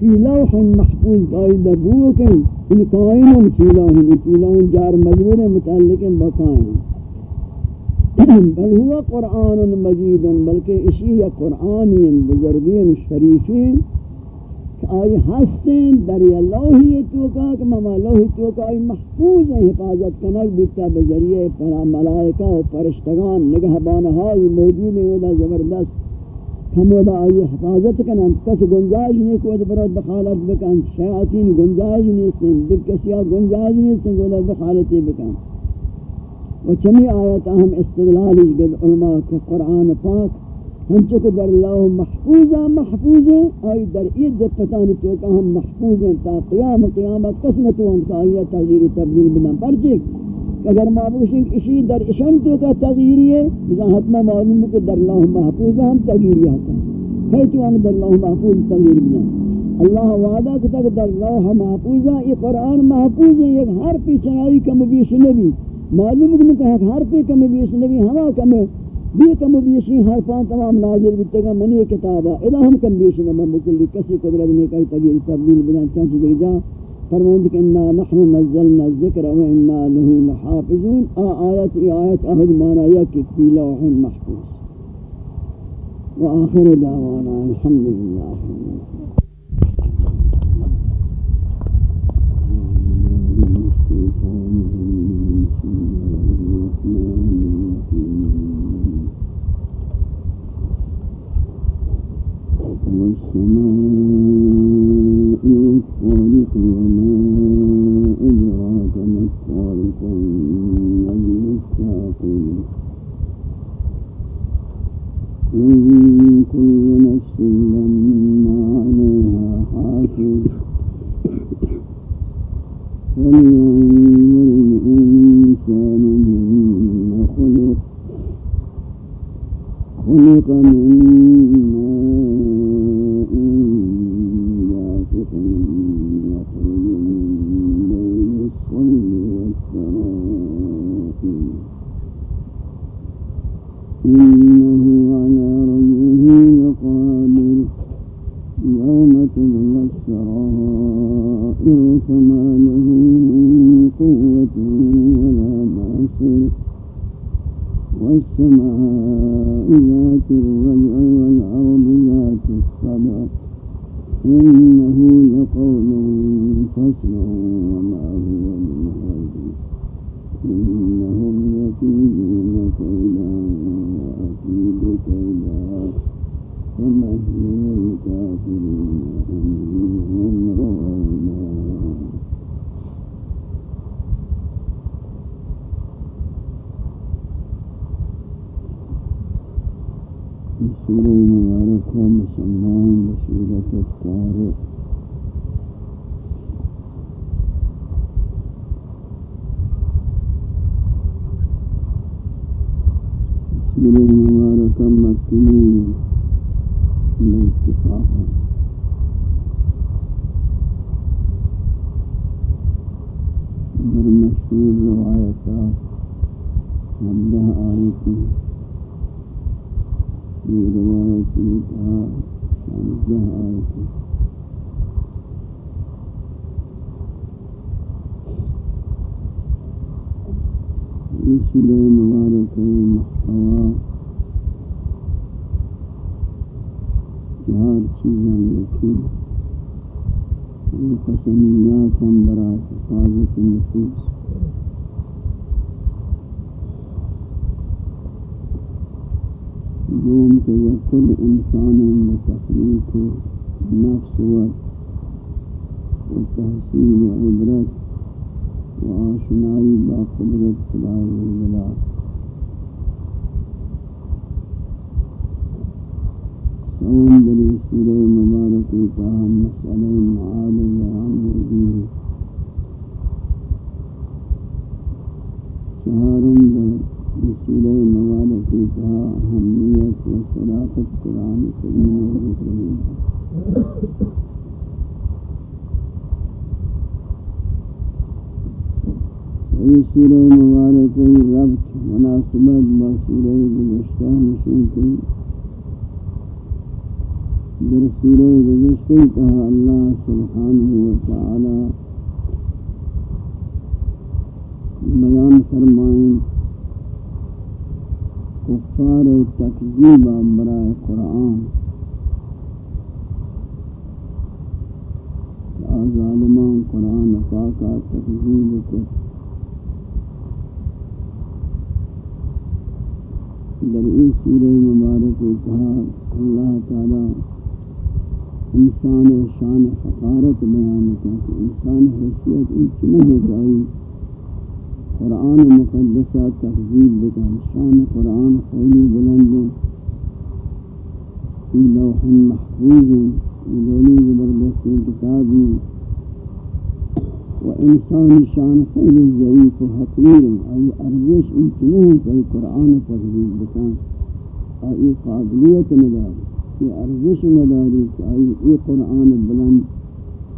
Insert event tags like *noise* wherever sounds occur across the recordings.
فی لوح محفوظ قائد بو کہ ان قائم فی لوح فی لوح جار مجبور متعلق بقائم بل هو قرآن مجید، بلکہ اسی یا قرآنی بزرگین شریفین کہ آئی ہستیں در لوحی توکا، کہ مما لوحی توکا، آئی محفوظ ہیں، حفاظت کنک بیتا بذریعہ پر ملائکہ و پرشتگان، نگہبانہائی موجود ہیں زبردست ہمودا آئی حفاظت کنن کس گنجائش نہیں کوئی برات بخالت بکن، شیاطین گنجائش نہیں سن دک کسیا گنجائش نہیں سن گولا بخالتی بکن. و چمی آیت ہم استدلال گد علماء کے قرآن پاک ہم چکو در اللہ محفوظا محفوظ آئی در عید پتان چوکا ہم محفوظ ہیں تا قیام قیامت، قسمتو ہم کا آئیہ تغییر تبدیل بنا پرچک اگر معبوشن اسی در اشن تو کا تغییری ہے لذا حتما معلوم ہے کہ در اللہ محفوظ ہم تغییری آتا ہے۔ تو ان در اللہ محفوظ تغییر بنا اللہ وعدہ کہ تک در اللہ محفوظ ہے، یہ قرآن محفوظ ہے ایک ہر پی چنائی کم بیش نبی۔ معلوم ہے کہ ہر پی کم بیش نبی ہما کم بھی کم بیشی حرفان تمام نازل بتے گا منی کتابہ اذا ہم کم بیش نبی مکلی کسی قدرت نے کئی تغییر تبدیل بنا چانچہ دیکھ جا فرمائند کہ انا نحن نزلنا الذکر و أنا له لحافظون آیت ای آیت احد مانا یکی فی لوح محفوظ. و آخر دعوانا الحمدللہ. والسماء الطارق وما أدراك ما الطارق النجم الثاقب سورہ مبارک محتوا چار چیزیں لکھی قسمیات ہم برای حفاظت نفوس دوم کے کل انسان بتخلیق نفس و تحصیل عبرت آشنائی با قدرت خدای جلال سوم دلی سورہ مبارکی کا ہم مسئلہ معاد عام موجود چہارم در سورہ مبارکی کا اہمیت و صداقت قرآن کریم. و ذکر یہ سورہ مبارک ربط مناسبت با سورہ گزشتہ مشن کی در سورہ گزشتے کہا اللہ سبحانہ وتعالی بیان فرمائیں کفار تکذیب برائے قرآن. ظالمان قرآن پاکا تکذیب کو در این سورہ مبارک کہا اللہ تعالی انسان شان حقارت بیان کرتے انسان حیثیت انچ نہیں گائی قرآن مقدسہ تحضیب بکن۔ شان قرآن خیلی بلند فی لوح محفوظ دونی زبردستی کتابی و انسان شان خیلی ضعیف و حقیر ای ارزش نہیں کہ قرآن تحضیب بکن؟ ای قابلیت نداری یہ ارزش مداری؟ کہ آئی ای قرآن بلند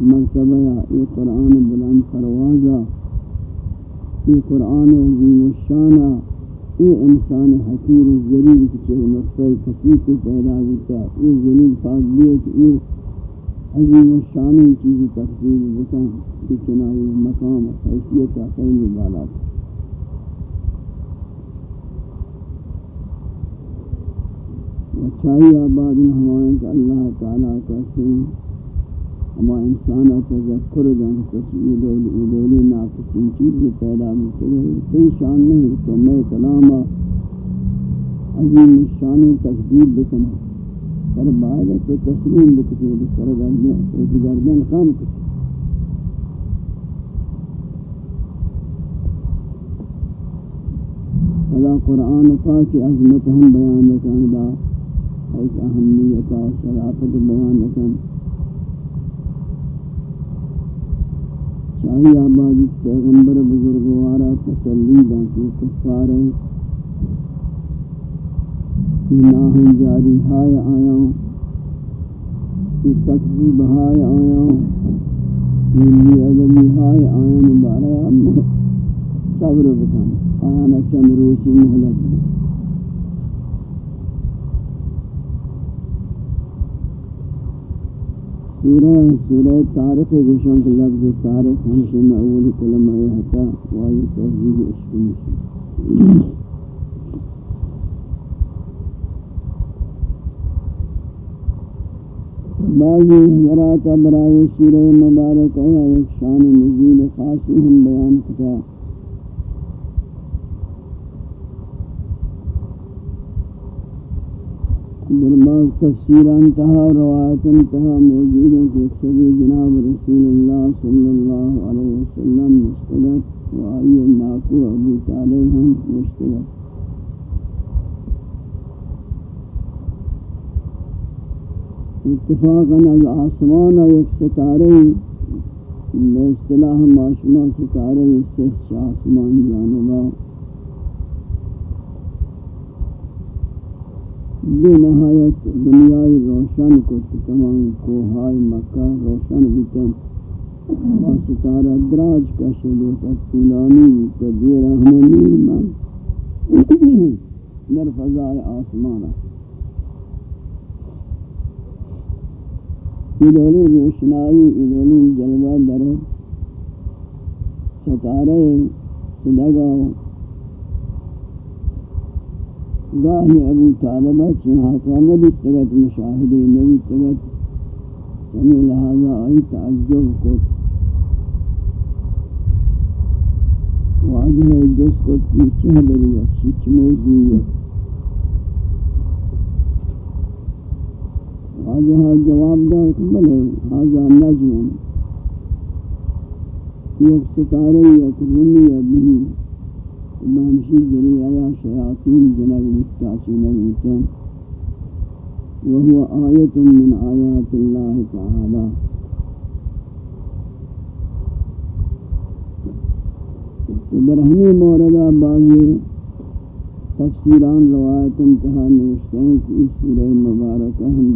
مرتبہ ای قرآن بلند پروازہ ای قرآن عظیم الشانہ ای انسان حقیر ذریع کچھ نقطہ کسی پیدا ہوتا ای ذریع فاضلیت ای عظیم الشانی چیزی تفصیل بکن کہ چنائی مقام حیثیت خیلی بالا تھا اچھائی آباد میں ہمائیں کہ اللہ تعالیٰ کا سن ہما انسان تذکر جان کچھ ایدولی ایدولی ناکسین چیز پیدا مکرے کوئی شان نہیں تو میں کلام عظیم شان تقدیب بکنا پر بعد تو تسلیم بکتے سر گردن خام کتے اللہ قرآن پاک عظمت ہم بیان بکن دا اس اہمیت اور شرافت بیان رکھن شاہی آبادی پیغمبر بزرگوارا تسلی دن کی کفار جاری ہائے آیاں کی تقریب ہائے آیاں ملی ادبی ہائے آیاں مبارہ صبر بکن آیانا چند روچی محلت سورہ سورہ تارق گوشن کے لفظ تارق ہم سے میں اول کلمہ حتا، وائی توحید عشق مشن بعضی حضرات برائے سورہ مبارک ہے ایک شان نزول خاصی ہم بیان کتا۔ در بعض تفسیر انتہا، روایت انتہا موجود ہے کہ سبی جناب رسول اللہ صلی اللہ علیہ وسلم مشترک و آئی ناکو ابو طالب ہم مشترک۔ اتفاقا از آسمان ایک ستارے بے اصطلاح معاشمہ ستارے اس سے آسمان جانبا بے نہایت دنیای روشن کو تمام کوہائی مکہ روشن بیتن با ستارہ دراج کا شدو تک طولانی تدیر احمنی من در فضائے آسمانا ادولی روشنائی ادولی جلوہ در ستارہ صدقہ گاہی ابو طالبہ چنہا کا نبی تگت مشاہدی نبی تگت۔ سمی لہذا آئی تعجب کو۔ واجہ جس کو پیچھے بریت شچ موزیت واجہ جواب دا بلے حاضر نجم یک ستارے یک رمی بھی بہمشی ذریعہ یا شیاطین جنگ مستعصین المتن وهو آیت من آیات اللہ تعالی۔ در ہمیں موردہ بعضی تفسیران روایت انتہا نوشتے ہیں کہ اس سورہ مبارکہ ہم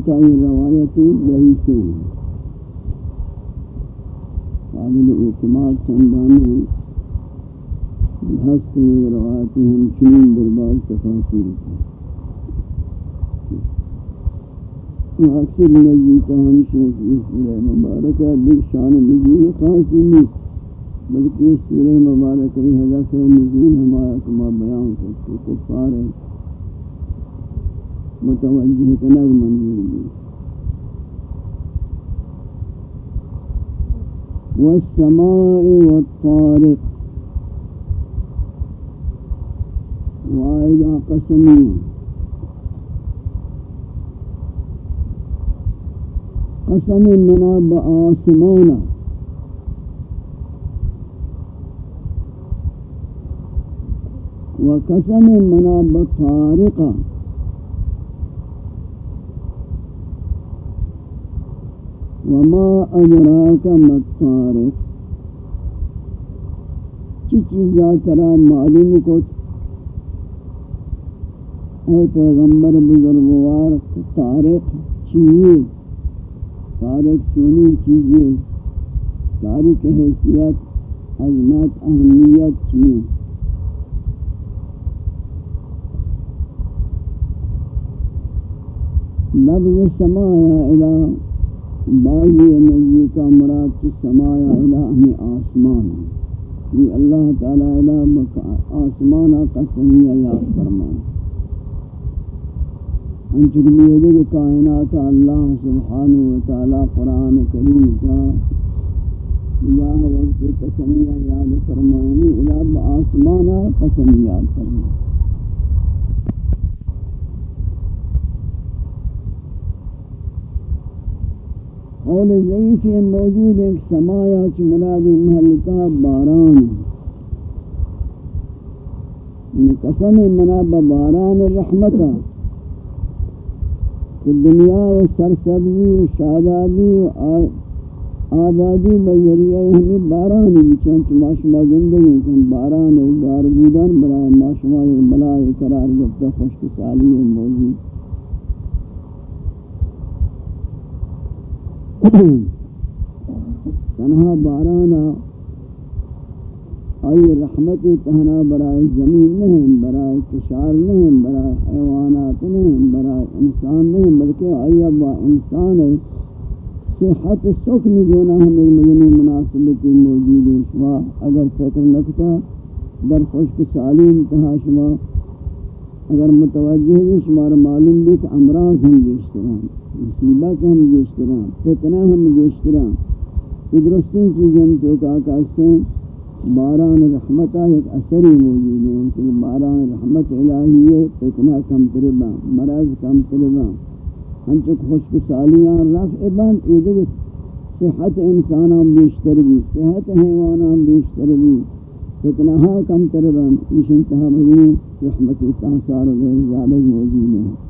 البتہ یہ روایت ضعیف قابل اعتماد سندان ہستی روایتی ہم چنین دربار تفاصیل اکثر نزدی کا ہم شیخ اس سورہ مبارکہ دیکھ شان نزول خاصی نہیں بلکہ اس سورہ مبارکہ ہی حضرت نزول ہمارا کما بیان کرتے کفار ہیں۔ متوجہ کنگ منظور بھی والسماء والطارق. وآئدہ قسمی قسم منا بآسمانا وقسم منا بطارقا وما أدراك ما الطارق چی چیزا ترا معلوم کو اے پیغمبر بزرگوار تارق چیئے تارق چونی چیزیں تاریخ حیثیت، عظمت، اہمیت چیئے لفظ سمایا الہ بعضی نزی کا مراد کی سمایا الہ آسمان یہ اللہ تعالی الہ آسمان قسمیہ یاد فرمانا انچک لیے کہ کائنات اللہ سبحانہ وتعالی قرآن کریم کا اللہ وقت قسمیہ یاد فرمائنی الہ آسمانہ قسمیہ یاد فرمائنی قول ضعیف موجود ایک سمایا چ مراد محلتا باران یعنی قسم مناب باران رحمتہ کہ دنیا و سرسبزی و شادابی و آبادی بذریعہ ہمیں باران چنچ ماشما زندگی کن باران گار بودن برای ماشما بلائے قرار گفتا خوشک سالی موجود۔ تنہا بارانا آئی رحمت تہنا برائے زمین نہیں برائے کشار نہیں برائے حیوانات نہیں برائے انسان نہیں، بلکہ آئی ابا انسان ہے۔ صحت سکن گونا ہمیں مجنی مناسبتی موجود ہے شما اگر فکر نکتا، در خوشک سالیم تہا شما اگر متوجہ ہے شمار معلوم بھی کہ امراض ہم گیشتران مصیبت ہم گیشتران فتنہ ہم گیشتران ادرستین چیزیں جو کہا کہتے ہیں باران رحمت ایک اثری موجود ہے۔ کہ باران رحمت الہی ہے، فتنہ کم تربا مرض کم تربا ہم چک خوشک سالیاں رفع بند ایدھر صحت انساناں بیشتر بھی، صحت حیواناں بیشتر بھی۔ فتنہ ہاں کم تربا اس انتہا مجھے رحمت تحصار و غیر زیادہ موجود ہے۔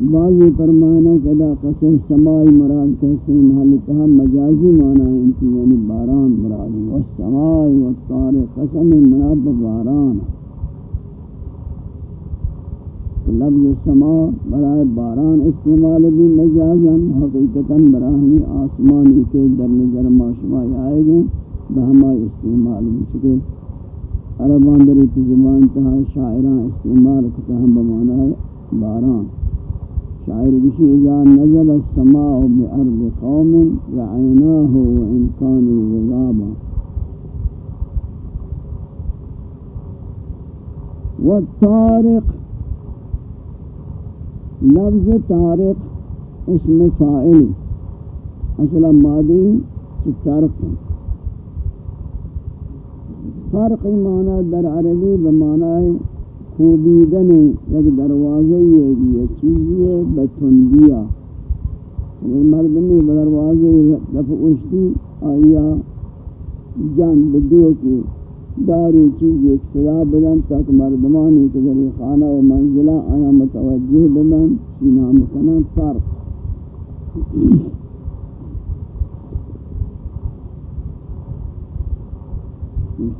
بعضی فرمانا کہ دا قصر سمائی مراد کیسے محلتها مجازی معنی انتی یعنی باران مراد والسمائی والطار قسم مراد باران لفظ سما برائے باران استعمال بھی مجازا حقیقتا براہمی آسمانی کے در نظر ماشمائی آئے گئے۔ بہما استعمال بھی چکے۔ عربان در زبان تہا شاعران استعمال کتا ہم بمانا ہے باران۔ شاعر بشی اذا نزل السماء بأرض قوم رعيناه وإن كانوا غضابا. والطارق لفظ طارق اسم فائل أصلا ماضی طارق؟ طارق معنی در عربی بمعنی خوبیدن یک دروازه یہ چیزی ہے بتندیا اگر یعنی مردمی دروازے دفع اشتی آیا جان بدو کی داری چیز ایک صدا بدن تک مردمانی کے ذریعے خانہ و منزلہ آیا متوجہ بدن سینہ مکنن فرق.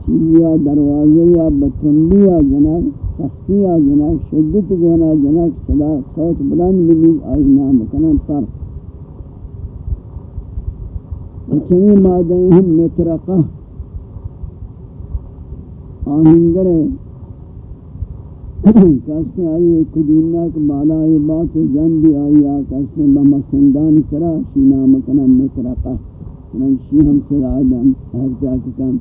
چیزیا دروازے یا بتندیا جنک سختی یا جنک شدت گونا جنک صدا، صوت بلند بھی آئی نام کنن پر چمی مادہ ہم مترقہ آہنگر کسنے آئی کدینہ کے بالا آئی بات جن بھی آئی آکسنے بما سندان سرا، شینا مکنہ مترقہ چنانچہ ہم سرا دن ہر جاککن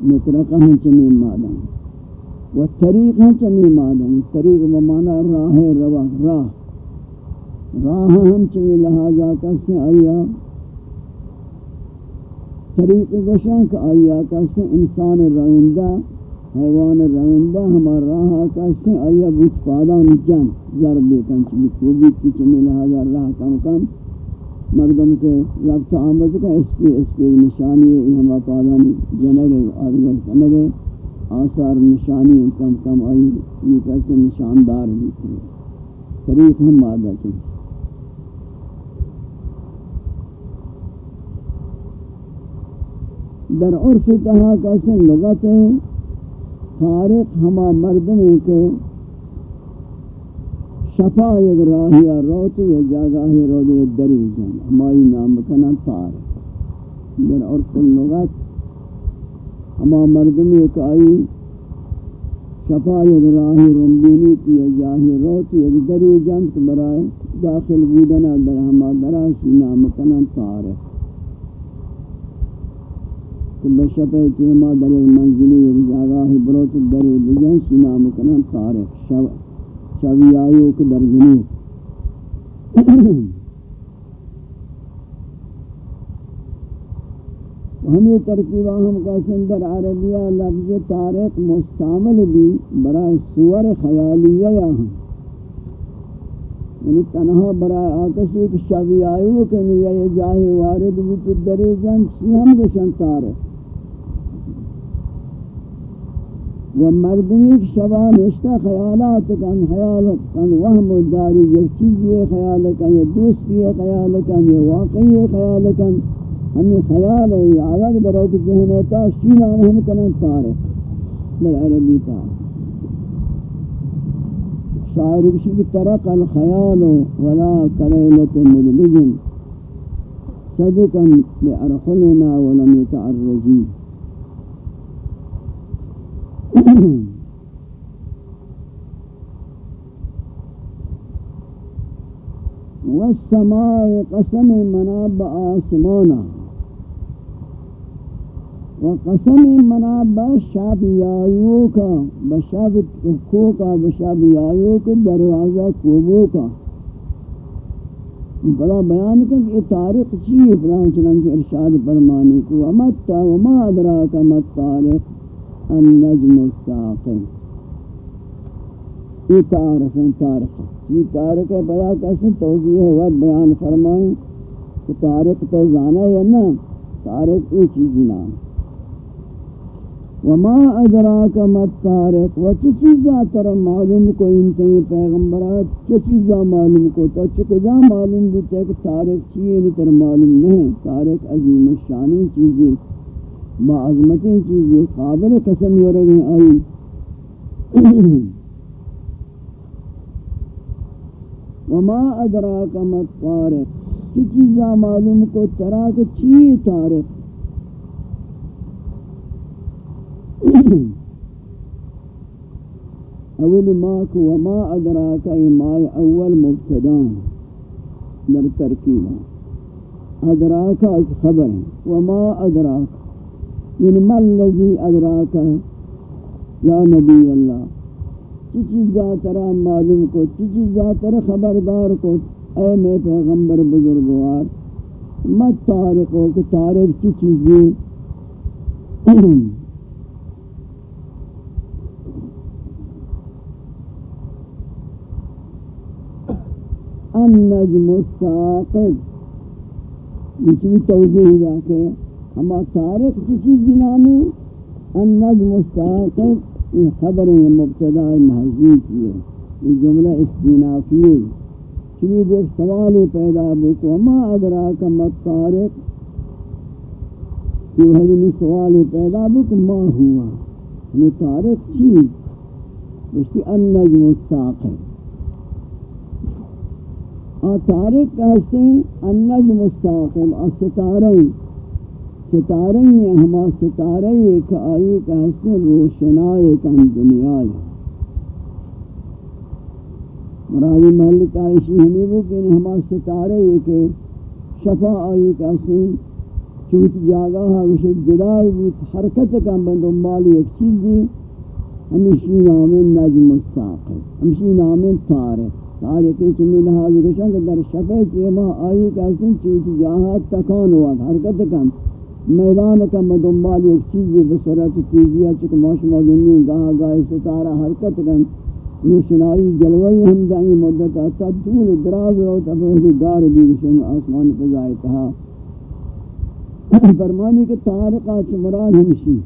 مترقہ ہم چمی مادہ و طریق ہم چمی مادہ طریق بمانا راہ روا، راہ. راہ ہم چمی لہذا کسنے آئی طریق گشاں کہ آیا کسی انسان روندہ حیوان روندہ ہمارا راہ کسی آیا بوت پادان جن ضرب دیکن چلی خوبی کی چمی لہذا راہ کم کم. مردم کے ربط آمد کا اس پی اس پی نشانی ہے ہما پادانی جنگے آدگر کنگے آثار نشانی کم کم آئی، یہ کیسے نشاندار بھی طریق ہم مادہ چلی در عرف تہا کیسے لغت ہے خارق ہما مردم ہے کہ شفا یک راہی روت یا جاگاہی روت یا دری جن ہمائی نام کنا تار در عرف لغت ہما مردم ہے کہ آئی شفا یک راہی رنبینی کی یا جاہی روت یا دری جن برائے داخل بودنا در ہما دراشی نام کنا تار ہے کہ بشپے چیما در ایک منزلی ایک جاگاہ بروت در بجن سنا مکنن تارک شو شوی آئیو کہ در جنوب۔ ہمیں ترکیبہ ہم کہتے ہیں در عربیہ لفظ تارق مستعمل بھی برای سور خیالیہ یا ہم۔ یعنی تنہا برای آکسی کہ شوی آئیو کہ یہ جاہی وارد بھی تو دری جن سی ہم گشن تارق و مردمی که شبا نشتا خیالات کن خیال کن وهم داری یک چیزی خیال کن یا دوستی خیال کن یا واقعی خیال کن۔ ہمیں خیال ہے یا آیاک برو کی ذہنیتا شینا ہم کنن تارک در عربی تا شاعر بشی کی ترق الخیال ولا کلیلت مدلجن صدقا بأرخلنا ولم يتعرجين۔ والسماء قسم مناب آسمانا۔ وقسم مناب شاب یایو کا بشاب کو کا بشاب یایو کا دروازہ کوبو کا۔ بلا بیان کہ یہ تاریخ چیئے بلا چنانچہ ارشاد فرمانی کو۔ ومتا، وما ادراک مت تاریخ النجم الساقم یہ تعارف ہیں تارک یہ تارک ہے بڑا کیسے توضیح ہے، وقت بیان فرمائیں کہ تارک تو جانا ہے نا تارک ایک چیز نام وما ادراک مت تارک و چی چیزا تر معلوم کو انتہی پیغمبرات؟ چی چیزا معلوم کو؟ تو چکجا معلوم بھی کہ تارک چیئے نہیں یعنی تر معلوم نہیں تارک عظیم الشانی چیزیں با چیزیں قابل قسم ورگیں آئی *clears throat* وما ادراک مت طارق کی چیزا معلوم کو؟ تراک چی طارق؟ *coughs* اول ما کو وما ادراک ای ما اول مبتدان، در ترکیبہ ادراک خبر وما ادراک یعنی من لذی ادراکا یا نبی اللہ. چی چیز ذاترہ معلوم کو، چی چیز ذاترہ خبردار کو؟ اے میں پیغمبر بزرگوار مت تارق ہو کہ تارق چی چیزیں النجم الساقب یہ چیز توضیح جاکے ہما تارک کی چیز نامی النجم الساقب یہ خبر مبتدا محضی کی ہے. یہ جملہ استینافی ہے. چلی دیکھ سوال پیدا بکو ہما ادراک مت تارک یہ سوال پیدا بکو ما ہوا؟ ہمیں تارک چیز. اس کی النجم الساقب تارق کہتے ہیں النجم الساقب ستارے ستارے ہیں، ہما ستارے ایک آئی کہتے ہیں روشنائے کم دنیا مرادی محل تائشی ہمیں وہ کہ ہما ستارے ایک شفا آئی کہتے ہیں چوت جاگا ہے اسے جدائی بھی حرکت کم بندنبالی ایک چیز دی۔ ہمیشی نام نجم الساقب ہمیشی نام تارق تاریخی چمی لحاظ کشن کہ در شفے چیما آئی کہتے ہیں چیتی جاہا تکان ہوا حرکت کن. میدان کا مدنبال ایک چیزی بصورت چیزی ہے چکہ موشما گنی گاہ گاہ ستارہ حرکت کن. نوشنائی جلوئی ہم دائیں مدت آتا دور دراز رو تفہدی گار بھی بشن آسمان فضائی کہا *coughs* فرمانی کہ تارقہ چمران ہمشی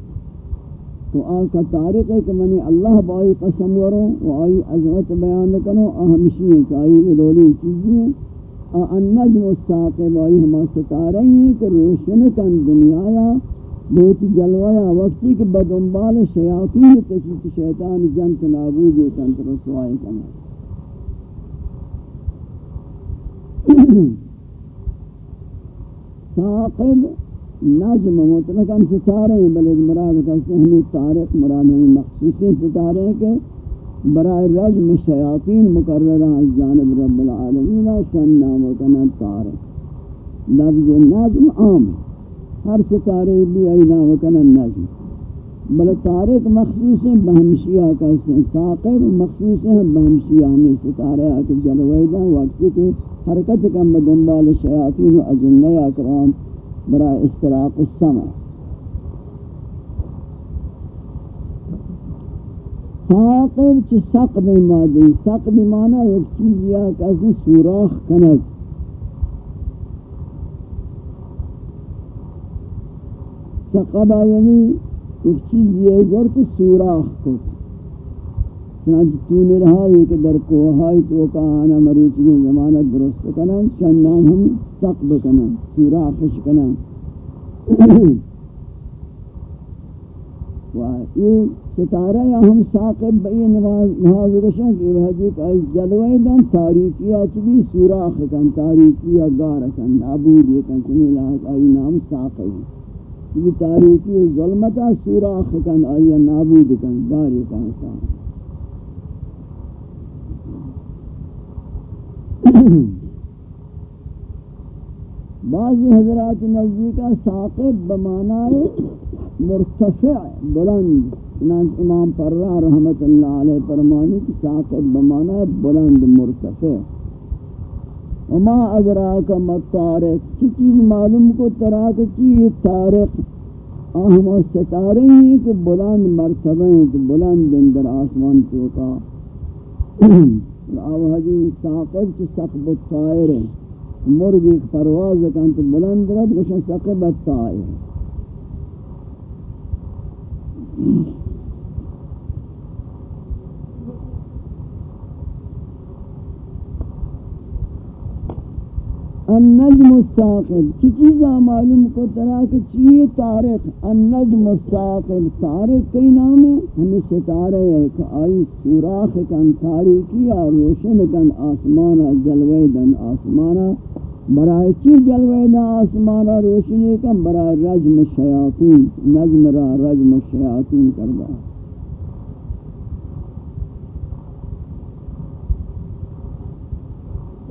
تو آقا تاریخ ہے کہ منی اللہ بائی قسم وروں و آئی عظمت بیان کنو اہمشی ہے کہ آئی ادولی چیزی ہیں۔ النجم الساقب آئی ہما ستارے ہیں کہ روشن کن دنیایا، بہت جلویا وقتی کہ بدنبال شیاطین تشیط شیطان جنت نابود کنت رسوائی کنا ساقب نجم مطلق ہم ستارے ہیں بلد مراد کہتے ہیں ہمیں تارق مراد ہمیں مخصوصی ستارے ہیں کہ برائے رجم شیاطین مقررہ جانب رب العالمین شن نام وکنا تارق لفظ نجم عام ہر ستارے بھی ای نام وکنا نجم بل تارق مخصوص ہیں، بہمشیہ کہتے ہیں ساقب مخصوص ہیں، بہمشیہ ہمیں ستارے آکے جلویدہ وقتی کے حرکت کم دنبال شیاطین و اجنہ اکرام برای استراق السمع. ساقب چی سقب مادی؟ سقب مانا ایک چیز یا کسی سوراخ کنک سقبہ یعنی ایک چیز یہ گر تو سوراخ کت چنانچہ تون رہا یہ کہ در کوہائی تو کہانا مریچ کی زمانت درست کنن چنان ہم سقب کنن سورا سوراخش کنن۔ و یہ ستارہ یا ہم ساقب بئی نواز رشن کہ وہ جی کہ جلوے دن تاریکیہ چبی سوراخ کن تاریکیہ گار کن، نابود یہ کن چنی لحظ آئی نام ساقب۔ یہ تاریکی ظلمتا سوراخ کن آئی نابود کن، گار کن۔ ساقب *coughs* بعضی حضرات نزدیکہ ثاقب بمعنی مرتفع، بلند. چنانچہ امام پرہ رحمت اللہ علیہ فرمانی کہ ثاقب بمعنی بلند، مرتفع. وما ادراک مطارق چی چیز معلوم کو تراک چی تارق اہم و ستارے ہیں کہ بلند مرتبہ ہیں، کہ بلند اندر آسمان چوکا. *coughs* آو حدیث ثاقب چی سقب الطائر ہیں مرغ ایک پرواز کن تو بلند رد گوشن سقبت الطائر النجم الساقب چی چیزا معلوم کو طرح کہ چیئے تارق. النجم الساقب تارق کئی نام ہے ہمیں ستارے ہے کہ آئی سوراخ کن، تاریکی روشن کن آسمانا جلوے دن آسمانا برائے چی جلوے دا آسمانا روشنی کم برائے رجم شیاطین. نجم را رجم شیاطین کردہ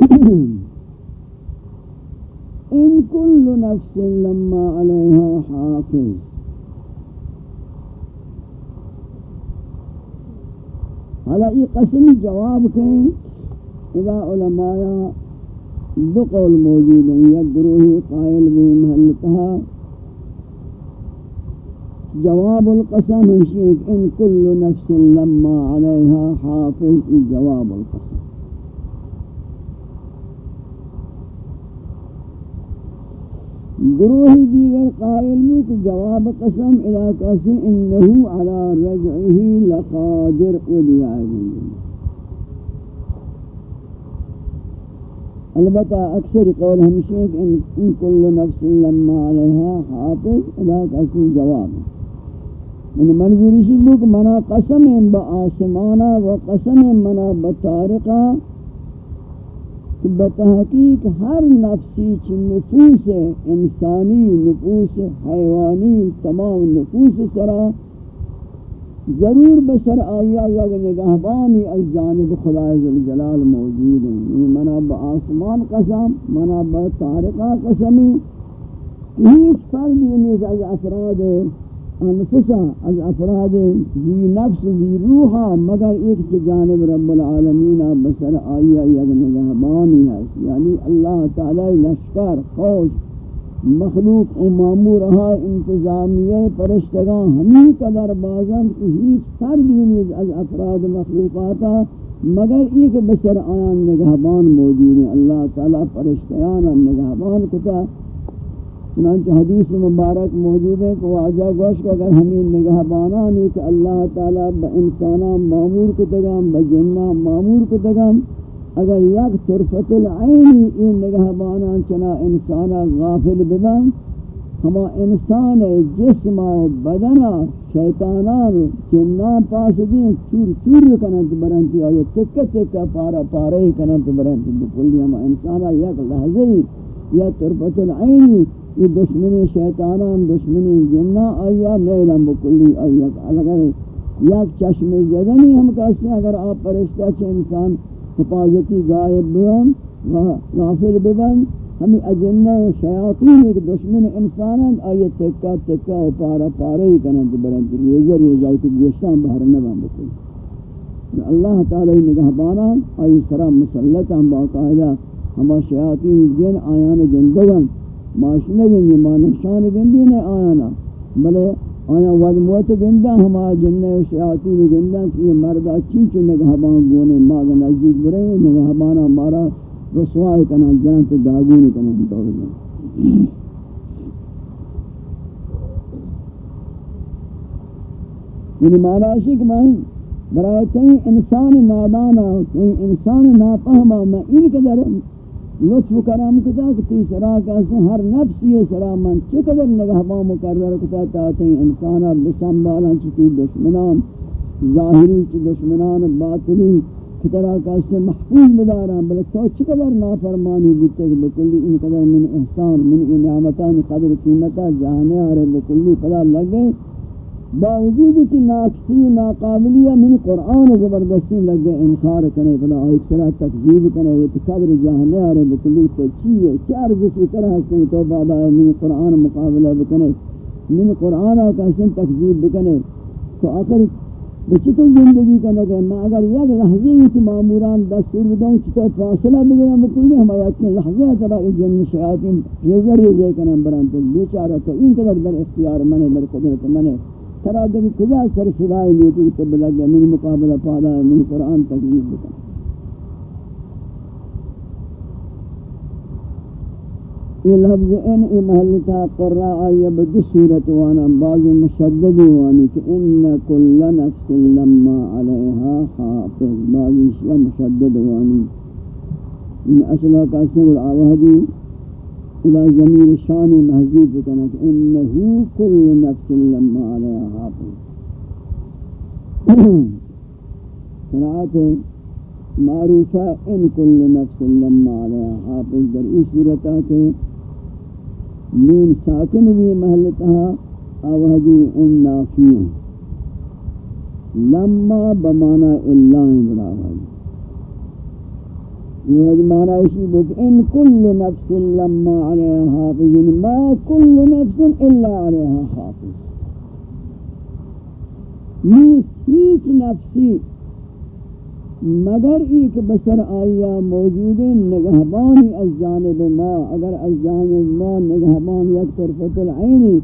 *clears throat* إن کل نفس لما علیہا حافظ. حالا یہ قسم جواب کہیں إذا علماء دو قول موجود ہیں یا گروہ قائل بھی جواب القسم ہمشیک إن کل نفس لما علیہا حافظ جواب القسم. گروہ دیگر قائل میں کہ جواب قسم علاقہ سے انہو علی رجعہی لقادر قلی ودیائے البتہ اکثر قول ہمشہ کہ ان کل نفس لما علیہا حافظ علاق اسی جواب من یعنی منظوری سی لوگ منا قسم با آسمانا و قسم منا بطارقا کہ بتحقیق ہر نفسی چی نفوس انسانی، نفوس حیوانی، تمام نفوس سرا ضرور بسر آیا یک نگہبانی از جانب خدا عزالجلال موجود ہیں۔ یعنی منا با آسمان قسم، منا با تارقہ قسمی ہیچ فرد نیز از افراد انفسا، از افراد زی نفس، زی روحا، مگر ایک جانب رب العالمین بسر آیا یک نگہبانی ہے یعنی اللہ تعالی لشکر، خوش، مخلوق و معمورہا انتظامیہ پرشتگان ہمیں قدر بازم کہ ہیچ فرد نیز از افراد مخلوقاتا، مگر ایک بسر آیان نگہبان موجود ہیں. اللہ تعالی پرشتگان نگہبان کتا چنانچہ حدیث مبارک موجود ہے کہ واجہ گوش کا اگر ہمیں نگاہ بانانی کہ اللہ تعالیٰ با انسانا معمور کو تگام، با جنہ معمور کو تگام، اگر یک طرفت العینی این نگاہ بانان چنا انسانا غافل ببن، ہما انسان جسم و بدن شیطانان جنان پاس دیں چور چور کنند برنتی آیا تکہ تکہ پارا پارے کنند برنتی بکلی، ہما انسانا یک لحظی یا طرفت العینی یہ دشمنی شیطانان دشمنی جنہ آیا نیلم بکلی آیا اگر یک چشم زدنی ہم کہتے ہیں اگر آپ پرشتہ چھے انسان حفاظتی غائب بہن غافل ببن ہمیں اجنہ و شیاطین ایک دشمن انسانان آیا تکا تکا و پارا پارا ہی کنن تو برن تو ریزر ریزائی تو گوشتان بہر نبان بکلی اللہ تعالی نگہ بانا آئی سرا مسلطا باقاعدہ ہما شیاطین جن آیان گندگن ماشنہ گندی مانشان گندی نے آیانا. بلے آیا ود موت گندہ ہما جنہ و شیاطین گندہ کہ یہ مردہ چین چین نگہبان گونے، ماغ نزدیک برے، نگہبانا مارا، رسوائی کنا جانت داگون کنا دور دیں یعنی مانا شک میں برای تین انسان نادانا، تین انسان ناپہما میں ان قدر لطف کرم کتا کہ تی سرا کسی ہر نفسی سرا من چقدر نگہبان مقرر کتا تاتی انسانا بسنبالا چکی دشمنان، ظاہری چی دشمنان باطلی کترا کسی محفوظ بدارا بلے تو چقدر نافرمانی بیتے کہ بکلی ان قدر من احسان، من انعامتان قدر قیمتا جانے آرے بکلی پدا لگے باوجود کہ ناقصی ناقابلیہ من قرآن زبردستی لگے انکار کرنے بلا ایک سرا تکذیب کرنے وہ قدر جہنے آرے بکلی تو چیئے چار جسی طرح ہستیں تو بعد آئے من قرآن مقابلہ بکنے من قرآن کا حسن تکذیب بکنے تو آخر بچتو زندگی کا نگے میں اگر یک لحظے ہی معموران دستور بدوں چطور فاصلہ بگیرہ بکلی ہم آیات کے لحظے ترہ جن شیاطین ریزر ریزے کنن برانتے بیچارہ تو ان قدر در اختیار منے در قدرت منے ترا دیکھ کجا سر صدای لیتی کہ تب لگا من مقابلہ پادا ہے من قرآن تقریب بکن یہ لفظ ان ای محلتا قرآ آئی بدو صورت وأنا بعض مشدد وانی کہ ان کل نفس لما علیہا حافظ بعض مشدد وانی۔ ان اصلہ کا سنگر آوہدی الى زمین شان محضوب کنک انہو کل نفس لما علیہ حافظ. قرآت معروفہ ان کل نفس لما علیہ حافظ. در اس صورتہ کے نون ساکن بھی محلتہ آوہدی ان نافیہ لما بمانا اللہ براہدی یہ معنی اسی بک ان کل نفس لما علیہ حافظ یعنی ما کل نفس الا علیہ حافظ. نیست ہیچ نفسی مگر ایک بسر آیا موجود نگہبانی از جانب ما. اگر از جانب ما نگہبان یک طرفت العینی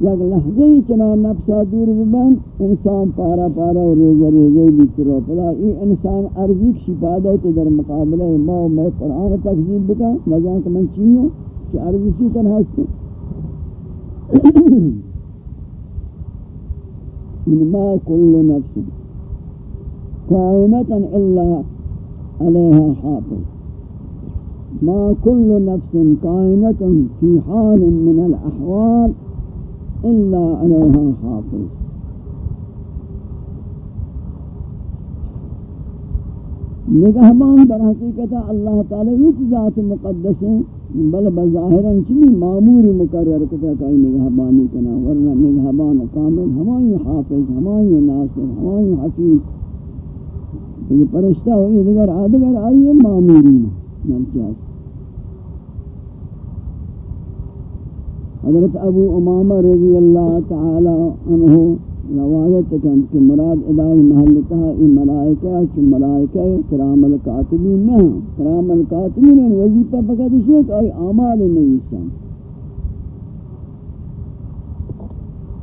یک لحظه چنا نفسا دور ببن انسان پارا پارا و ریزه ریزه بیترو پلا این انسان ارزی کشی پادا تو در مقابله ما و میں قرآن تقزیب بکن. نظام که من چیئو کہ ارزی سی تن ہستی من *clears throat* ما كل نفس. قائمة إلا عليها حافظ. ما كل نفس قائمة في حال من الأحوال. إلا عليها حافظ. نگہبان در حقیقت اللہ تعالی وچ ذات مقدس ہیں بل بظاہرن چمی معموری مقرر کتا کہ نگہبانی کنا ورنہ نگہبان کامل ہمائی حافظ ہمائی ناصر ہمائی حفیظ. یہ پرشتہ ہوئی دیگر آدگر آئیے معموری نمچہ حضرت ابو امامہ رضی اللہ تعالی عنہ روایت کن کہ مراد ادائی محلتہ ای ملائکہ چو ملائکہ کرام القاتبین نہ کرام القاتبین ان وزیفہ بقید شیخ، آئی آمال نویسان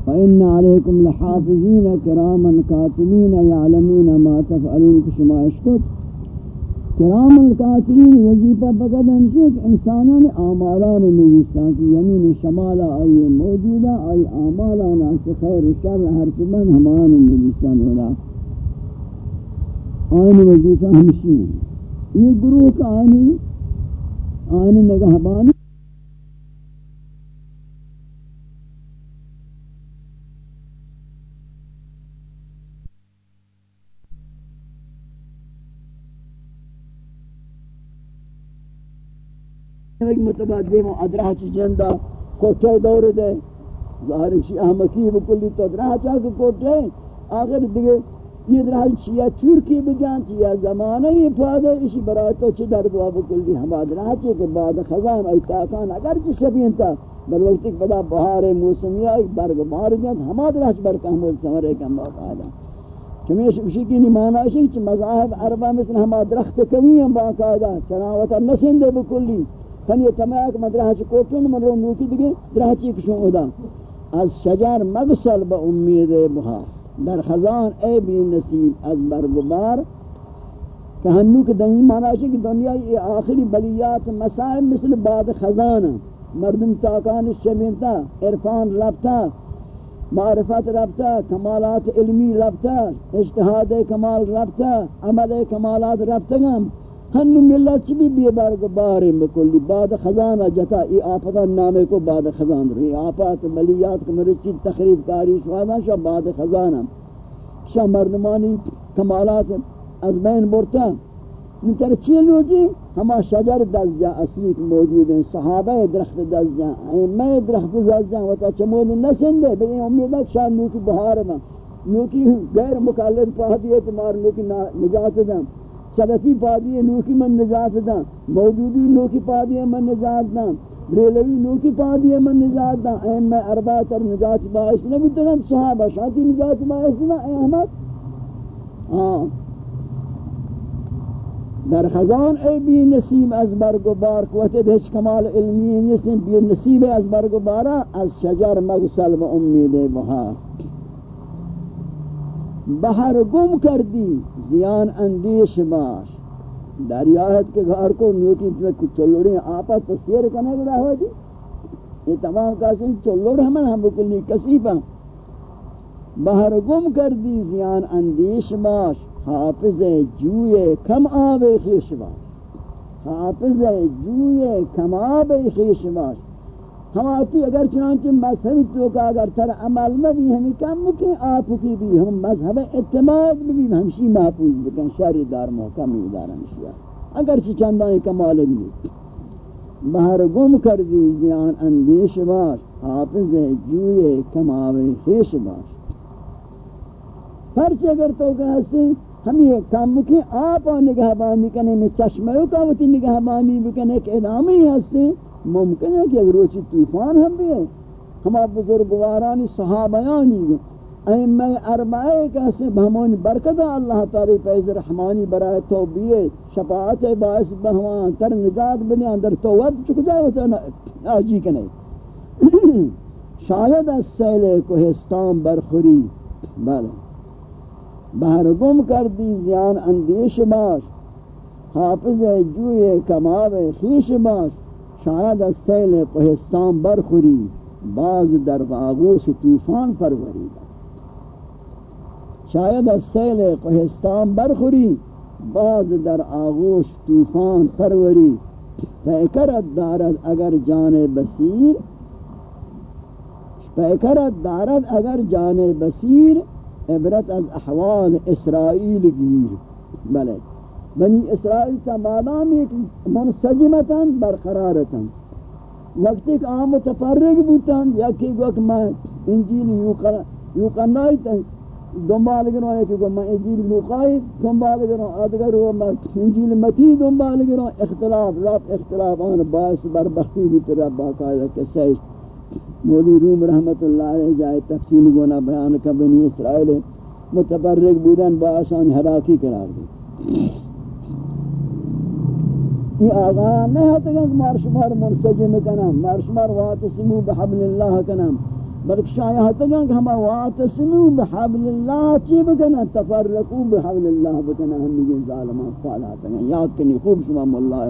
فإن عليكم لحافظين كراما كاتبين يعلمون ما تفعلون كشما يشكت کرام القاتلین وظیفہ بقد ہمشہ کہ نے آمالان نویستان کی یمین شمالا آئی موجودہ، آئی آمالانا کہ خیر و شر، ہر چمن ہمان نویستان ہونا۔ آئین وظیفہ ہمشی یہ گروہ کا آئینی آئین نگہبانی ایک متبادی مو ادرہ چی جندہ کوٹے دور دے ظاہر شیعہ احمقی بکلی تو ادرہ چاہ کے کوٹے آخر دیگے یہ ادرہ شیعہ چورکی بجان چیہ زمانہ یہ پادے اسی برای تو چی در دعا بکلی ہم ادرہ چی کہ بعد خزان ای تاکان اگر چی شبین تا. بل وقت ایک بدا بہار موسمی آئی برگ بہار جان ہم ادرہ چی برکہ حمول سمرے کم باقاعدہ چمیش اسی کی نمانا ہے کہ مذاہب عربہ مثل ہم درخت کمی ہیں باقاعدہ چناوتا نسندے بکلی تن یہ تماک مدرہ چ کوٹن من رو نوکی دیگه درہ چی کشون ادا از شجر مغسل با امید بہار در خزان اے بی نصیب از برگبار کہ ہنو کہ دنی مانا ہے کہ دنیا یہ آخری بلیات مسائب مثل بعد خزان مردم تاکان شبینتا عرفان رفتا معرفت رفتا کمالات علمی رفتا اجتہاد کمال رفتا عمل کمالات رفتا گم ہنو ملت چی بھی بے بارگ بارے مکلی بعد خزان جتا، ای آفتا نامے کو بعد خزان رہی۔ آفات ملیات کو مرچی تخریب کاری شوادا شا بعد خزان شا مردمانی کمالات از بین برتا۔ نتر چیل روچی جی؟ ہما شجر دزجا اصلی موجود ہیں، صحابہ درخت دزجا ایمہ درخت دزجا وطا چمود نسندے بلی امید ہے شاہ نوکی بہار میں، نوکی غیر مکلد پاہدیت مار، نوکی نجات دیں۔ سلفی پادی نوکی من نجات دا موجودی نوکی پادی من نجات دا بریلوی نوکی پادی من نجات دا ایم میں اربع تر نجات باعث نبی تنن صحابہ شاہتی نجات باعث دا اے احمد. ہاں۔ در خزان ای بی نصیب از برگ و بار، قوت دهش کمال علمی نیستیم، بی نصیب از برگ و بارا، از شجر مغسل و امید بہار بہر گم کردی، زیان اندیش باش۔ دریاحت کے گھر کو نوکی کچھ چلوڑی آپا تصویر کرنے گا ہو دی یہ تمام قاسم چلوڑ ہمیں ہم بکلی کسیفا بہر گم کردی، زیان اندیش باش۔ حافظ جوئے کم آب خیش باش۔ حافظ جوئے کم آب خیش باش۔ ہم آتی اگر چنانچہ مذہبی تو کا اگر تر عمل میں بھی ہمیں کم مکیں آپ کی بھی ہم مذہب اعتماد میں بھی ہمشی محفوظ بکن، شر دار محکم دار ہمشی اگر چی چندان کمال بھی بہر گم کر دی زیان اندیش باش، حافظ جوئے کماوے خیش باش۔ پرچہ اگر تو کہتے ہمیں کم مکیں آپ نگاہ بانی کنے میں چشمہ کا وہ نگاہ بانی بکنے ایک ادامی ہستے ممکن ہے کہ اگر روچی طوفان ہم بھی ہیں ہما بزرگوارانی صحابیانی ائمہ اربعہ کیسے بہمان برکت اللہ تعالی فیض رحمانی برائے توبیہ، شفاعت باعث بہمان، تر نجات بنی اندر توبت چک جائے ہوتا آجی کنے شاید از سیل کوہستان برخوری بلے۔ بہر گم کر دی زیان اندیش باش۔ حافظ جوئے کماب خیش باش۔ شاید از سیل پہستان برخوری، باز در آغوش طوفان پروری شاید از سیل پہستان برخوری، باز در آغوش طوفان پروری پیکرت دارد اگر جان بسیر پیکرت دارد اگر جان بسیر، عبرت از احوال اسرائیل گیر. بلے بنی اسرائیل تا مادام ایک منسجمتاً برقرارتاً وقت ایک عام متفرق بوتاً یا کہ وقت میں انجیل یوقنائی تا دنبال گروں ہے کہ میں انجیل لوقائی دنبال گروں، آدگر ہوا میں انجیل متی دنبال گروں۔ اختلاف، رب اختلاف آن باعث بربختی بھی تر رب باقاعدہ کسے مولی روم رحمت اللہ علیہ جائے تفصیل گونا بیان کا بنی اسرائیل متبرک بودن با آسان حراکی قرار دی یہ آغا نہیں ہوتا کہ مارشمار منسجم کنم، مارشمار واتسمو بحبل اللہ کنم. بلکہ شاید ہوتا کہ ہم واتسمو بحبل اللہ چی بکنا تفرقو بحبل اللہ بکنا ہم نگین ظالمان فعلا ہوتا یاد کنی خوب شما مولا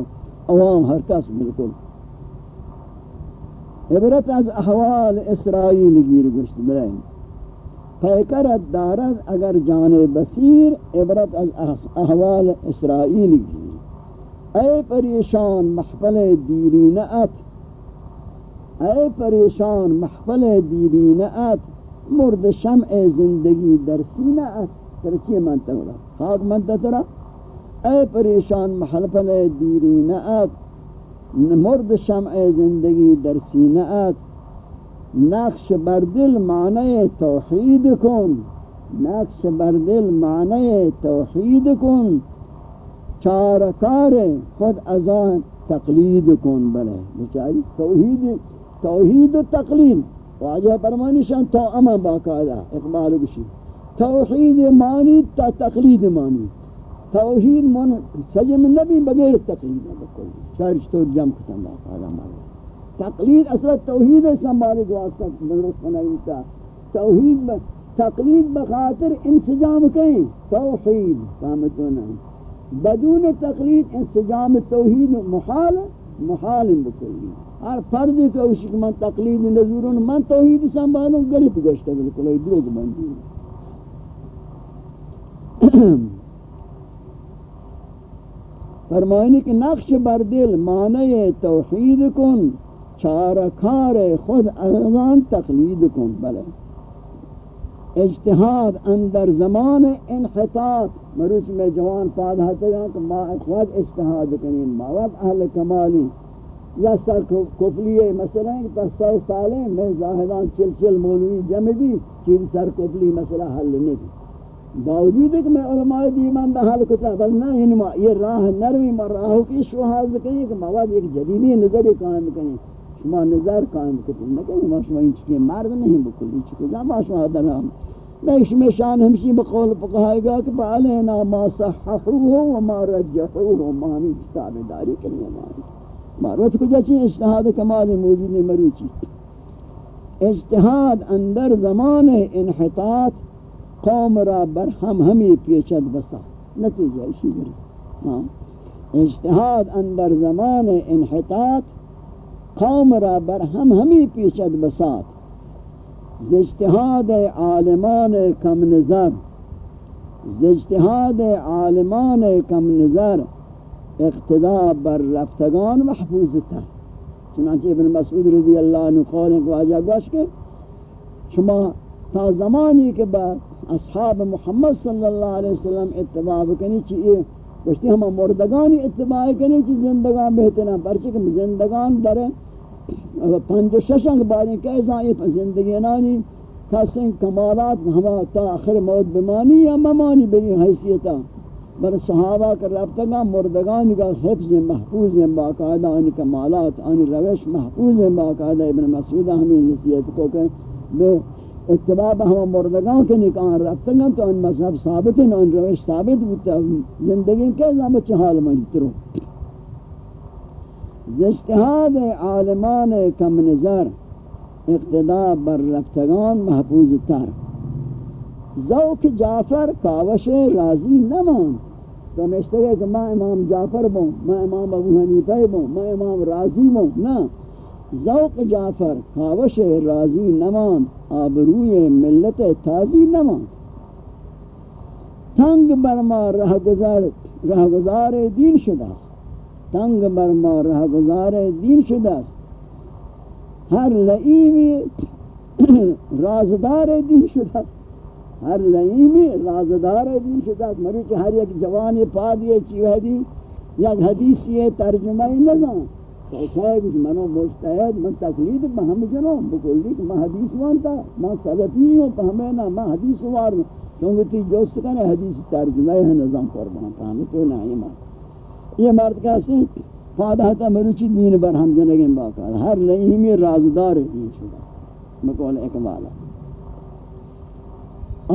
عوام ہر کس بالکل. عبرت از احوال اسرائیل گیر گشت برائیں پیکرت دارد اگر جان بصیر، عبرت از احوال اسرائیل گیر. اے پریشان محفل دیرین ات، اے پریشان محفل دیرین ات، مرد شمع زندگی در سینہ ات ترچی منتا ہو خاک منتا ترا اے پریشان محفل دیرین ات، مرد شمع زندگی در سینعت نقش بر دل معنی توحید کن، نقش بر دل معنی توحید کن چارکار خود از آن تقلید کن بلے بچاری توحید توحید و تقلید. واجہ پرمانیشان تو امان باقاعدہ اقبال گشی توحید معنی تا تقلید معنی توحید من سجم نبی بغیر تقلید بکل شارش تو جمع کتن با قالا مالا تقلید اصلا توحید سنبالی کو آسا درست بنائی تا توحید تقلید بخاطر انسجام کہیں توحید کامتونا بدون تقلید انسجام توحید محال محال بکلی ہر فردی کہ اسی کہ من تقلید نظورون من توحید سنبالوں گلت گشتا بالکل دروگ بندی *clears throat* فرمائنی کہ نقش بر دل معنی توحید کن چارکار خود اغزان تقلید کن. بلے اجتہاد اندر زمان انحطاط۔ مروچ میں جوان پاد ہاتے ہیں کہ ما اخواد اجتہاد کنین ما وقت اہل کمالی۔ یا سر کفلی مسئلہ ہے کہ پس سو سالیں میں زاہدان چل چل مولوی جمع بھی چیل سر کفلی مسئلہ حل نہیں۔ دی باوجود ہے کہ میں علماء دیمان دا حال کتا بل نہ یہ راہ نرمی ما راہو کی شوحاز کنی کہ مواد ایک جدیدی نظری قائم کنی شما نظر قائم کتی نہ ما شما ان چکی مرد نہیں بکلی چکی جا ما شما درام میں شما شان ہمشی بقول فقہائی گا کہ بعلینا ما صححوه وما رجحوه ما ہمیں کتاب داری کنی ہماری ماروت کو جاچی اجتحاد کمال موجود مروی مروچی اجتحاد اندر زمان انحطاط قوم را بر ہم ہمی پیچد بسا. نتیجہ اسی گری ہاں اجتہاد اندر زمان انحطاط قوم را بر ہم ہمی پیچد بسات اجتہاد عالمان کم نظر۔ اجتہاد عالمان کم نظر۔ اقتداء بر رفتگان محفوظ تھا چنانچہ ابن مسعود رضی اللہ عنہ قول کو آجا گوش کے شما تا زمانی کے بعد اصحاب محمد صلی اللہ علیہ وسلم اتباع کنی چیئے گوشتی ہم مردگانی اتباع کنی چی زندگان بہتنا پرچہ کہ زندگان در پنج و ششنگ باریں کیسا یہ زندگینانی کسیں کمالات ہما تا آخر موت بمانی یا ممانی بری حیثیتا۔ بر صحابہ کر رابطگا مردگان کا حفظ محفوظ ہیں باقاعدہ، آنی کمالات، آنی روش محفوظ ہیں باقاعدہ۔ ابن مسعودہ ہمیں نصیحت کو کہ اتباع ہم مردگان کے نکاح رفتگان تو ان مذہب ثابت ہیں، ان روش ثابت بودتا زندگی کے زمان چہال مجترو اجتہاد عالمان کم نظر، اقتداء بر رفتگان محفوظ تر۔ ذوق جعفر کاوش راضی نمان۔ تو نشتے گئے کہ میں امام جعفر بوں، میں امام ابو حنیفہ بوں، میں امام راضی بوں نا ذوق جعفر، کاوش راضی نمان، آبروی ملت تازی نمان. تنگ برما رہ گزار گزار دین شدہ تنگ برما رہ گزار دین شدہ ہر *coughs* لئیمی رازدار دین شدہ ہر لئیمی رازدار دین شدہ مروچ ہر یک جوانی پا دیئے چیوہ دی یک حدیثی ترجمہ نظام کہتا کہ منو مجتہد من تقلید بہم جنو بکلی کہ میں حدیث وانتا میں سلفی ہوں پہمینا میں حدیث وار ہوں چونکہ تی جوست کنے حدیث ترجمہ ہے نظام قربان پہمی تو نہیں مات یہ مرد کہتے ہیں فادہ تا مروچی دین بر ہم جنگیں باقا ہر لئیمی رازدار دین شدہ مکول اکمالا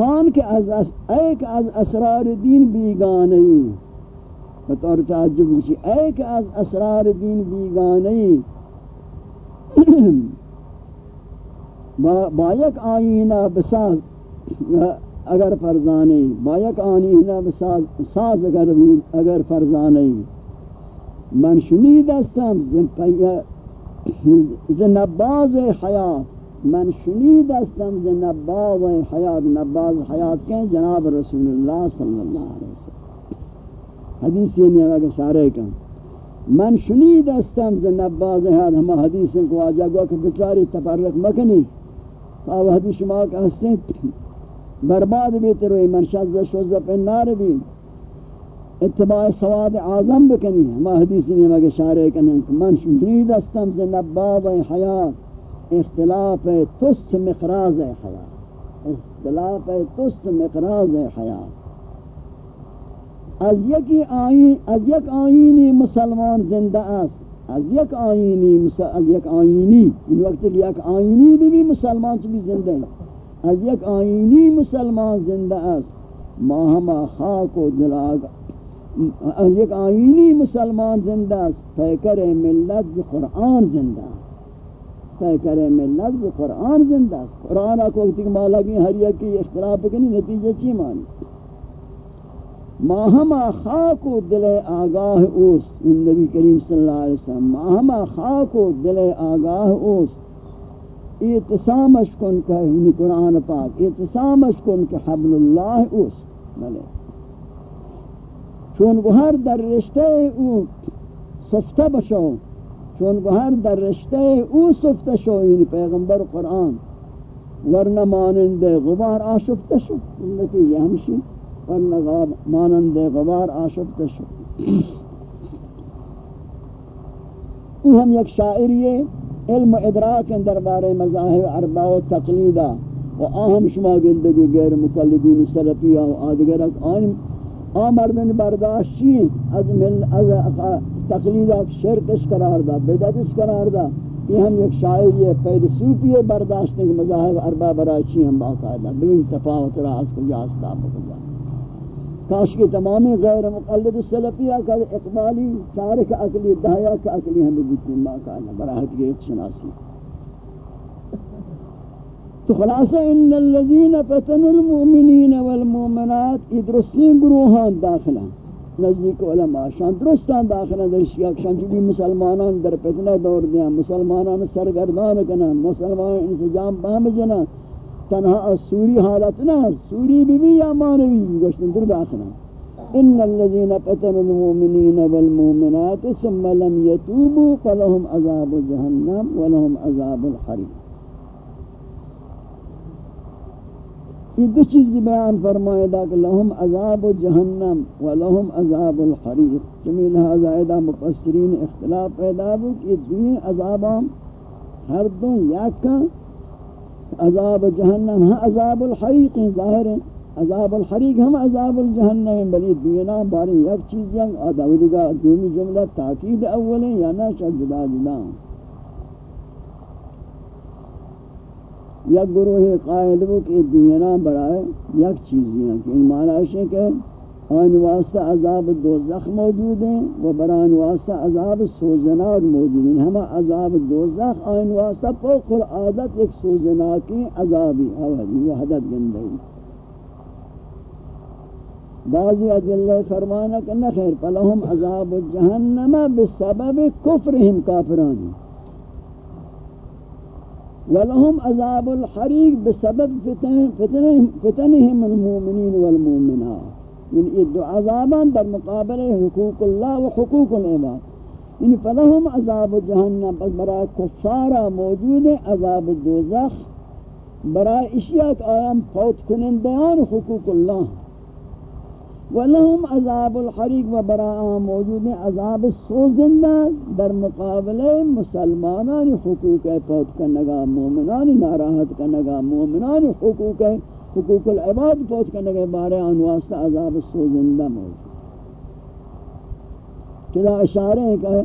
آن کہ از ایک از اسرار دین بیگانی بطور تعجب کچی ایک از اسرار دین بیگانی *clears throat* با یک آئینہ بساز اگر فرزانی با یک آئینہ بساز ساز اگر, اگر فرزانی من شنید استم زنباز حیات. من شنید استم ز نباز حیات. نباز حیات کے جناب رسول اللہ صلی اللہ علیہ وسلم حدیث یہ نہیں ہے کہ کا من شنید استم ز نباز حیات ہم حدیث کو آجا گو کہ بچاری تفرق مکنی۔ آو حدیث شما کا حسن برباد بھی تروئی من شد شوز پہ نار بھی۔ اتباع سواد اعظم بکنی۔ ہم حدیث نہیں ہے کہ شارع من شنید استم ز نباز حیات اختلاف تست مقراض حیات اختلاف تست مقراض حیات از یکی آئین از یک آئینی مسلمان زندہ است. از یک آئینی از یک آئینی. ان وقت کہ یک آئینی بھی بھی مسلمان چلی زندہ ہے از یک آئینی مسلمان زندہ است. ما ہما خاک و دلاغ از یک آئینی مسلمان زندہ است. پیکر ملت قرآن زندہ است. کرے ملت قرآن زندہ است. قرآن کو وقت کہ مالا کی ہر یک کی اختلاف کنی نتیجہ چی مانی؟ ما ہما خاک و دل آگاہ اوس نبی کریم صلی اللہ علیہ وسلم، ما ہما خاک و دل آگاہ اوس اعتصامش کن کہ یعنی قرآن پاک، اعتصامش کن کہ حبل اللہ اوس ملے چون گوھر در رشتے او صفتہ بشو، چون ہر در رشتے او سفت شو یعنی پیغمبر قرآن ورنہ مانند غبار آشفت شو. نتی یہ ہمشی ورنہ مانند غبار آشفت شو ہم یک شاعری علم ادراک دربار مذاہب اربع و تقلیدہ و آہم شما گندگی غیر مقلدین سلفیہ و آدگرک آن آمردن برداشتی از, مل از تقلید شرکش قرار دا بدعتش قرار دا یہ ہم ایک شاعر یہ پیر صوفی برداشت کے مذاہب اربع برائچی ہم باقاعدہ بین تفاوت راز کو یا استاب کاش کے تمامی غیر مقلد سلفیہ کا اقبالی تارک عقلی دہیا کا عقلی ہم بکن باقاعدہ براہت کے شناسی۔ تو خلاصہ، ان الذين فتنوا المؤمنين والمؤمنات ادرسین گروہان داخلہ نزدیک علماء شان، درستان داخل در شیعہ شان چلی مسلمانان در فتنہ دور دیا مسلمانان سرگردان کنا مسلمان انسجام بہم جنا تنہا سوری حالت نہ سوری بھی بھی یا مانوی گوشتن در داخل ان الذين فتنوا المؤمنين والمؤمنات ثم لم يتوبوا فلهم عذاب جهنم ولهم عذاب الحريق. یہ دو چیز بیان فرمائے دا کہ لہم عذاب جہنم و لہم عذاب الحریق چمی لہذا ایدہ مفسرین اختلاف پیدا ہو کہ دوین عذاباں ہر دو یک عذاب جہنم ہاں عذاب الحریق ظاہر ہے عذاب الحریق ہم عذاب الجہنم بلی دوینا باری یک چیز یک آدھاوی دگا دومی جملہ تاکید اول ہے یا نا شاید جدا جدا یک گروہ قائل ہو کہ دنیا برائے یک چیزی ہیں کہ معنی ہے کہ آن واسطہ عذاب دوزخ موجود ہیں و بران واسطہ عذاب سوزناک موجود ہیں۔ ہمیں عذاب دوزخ آن واسطہ فوق العادت ایک سوزناکی عذابی اوہدی وحدت گندہی بعضی ادلہ فرمانا کہ نخیر فلہم عذاب جہنم بسبب کفرہم کافرانی۔ ولهم عذاب الحريق بسبب فتنهم المؤمنين والمؤمنات۔ من یعنی ادو عذابان در مقابل حقوق الله وحقوق العباد. یعنی فلهم عذاب جهنم بس برای کفارا موجود عذاب دوزخ، برای اشیاء آیام فوت کنندیان حقوق اللہ. ولہم عذاب الحریق و برای موجود عذاب سوزندہ در مقابلے مسلمانان حقوق فوت کنگا، مومنان ناراحت کنگا، مومنان حقوق حقوق العباد فوت کنگا بارے انواسط عذاب سوزندہ موجود چلا اشارے ہیں کہ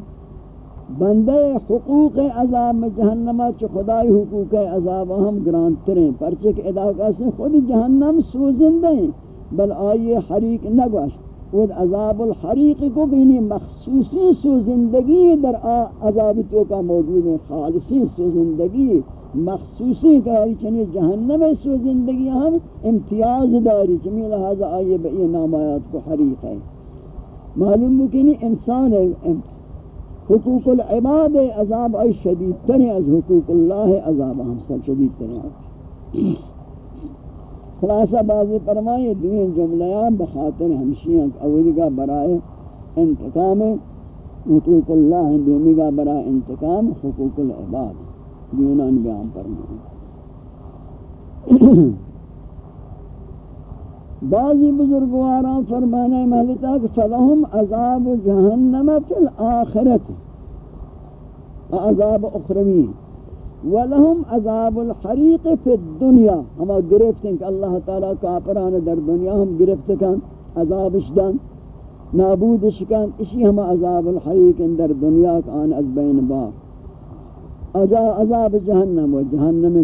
بندے حقوق عذاب جہنم چ خدای حقوق عذاب ہم گرانتریں پرچے کے علاقہ سے خود جہنم سوزندے ہیں، بل آئیے حریق نگوش۔ وہ عذاب الحریق کو بینی مخصوصی سوزندگی در عذاب تو کا موجود ہے، خالصی سوزندگی مخصوصی کہ چنی جہنم سوزندگی ہم امتیاز داری چمی لہذا آئیے بئی نامایات کو حریق ہے۔ معلوم مکنی انسان ہے حقوق العباد عذاب ای شدید تر از حقوق اللہ عذاب ہم سب شدید تر خلاصہ بازی فرمائے دوین جملیان بخاطر ہمشیاں اولی کا برائے انتقام، حقوق اللہ دومی کا برائے انتقام، حقوق العباد۔ دونان بیان فرمائے۔ بعضی بزرگواران فرمانے محلتا کہ فلہم عذاب جہنم فی الاخرت، عذاب اخروی، ولہم عذاب الحریق فی الدنیا۔ ہما گرفت ہیں کہ اللہ تعالیٰ کافران در دنیا ہم گرفت کن عذاب اشدن نابود شکن اسی ہما عذاب الحریق در دنیا کان از بین باق با عذاب جہنم و جہنم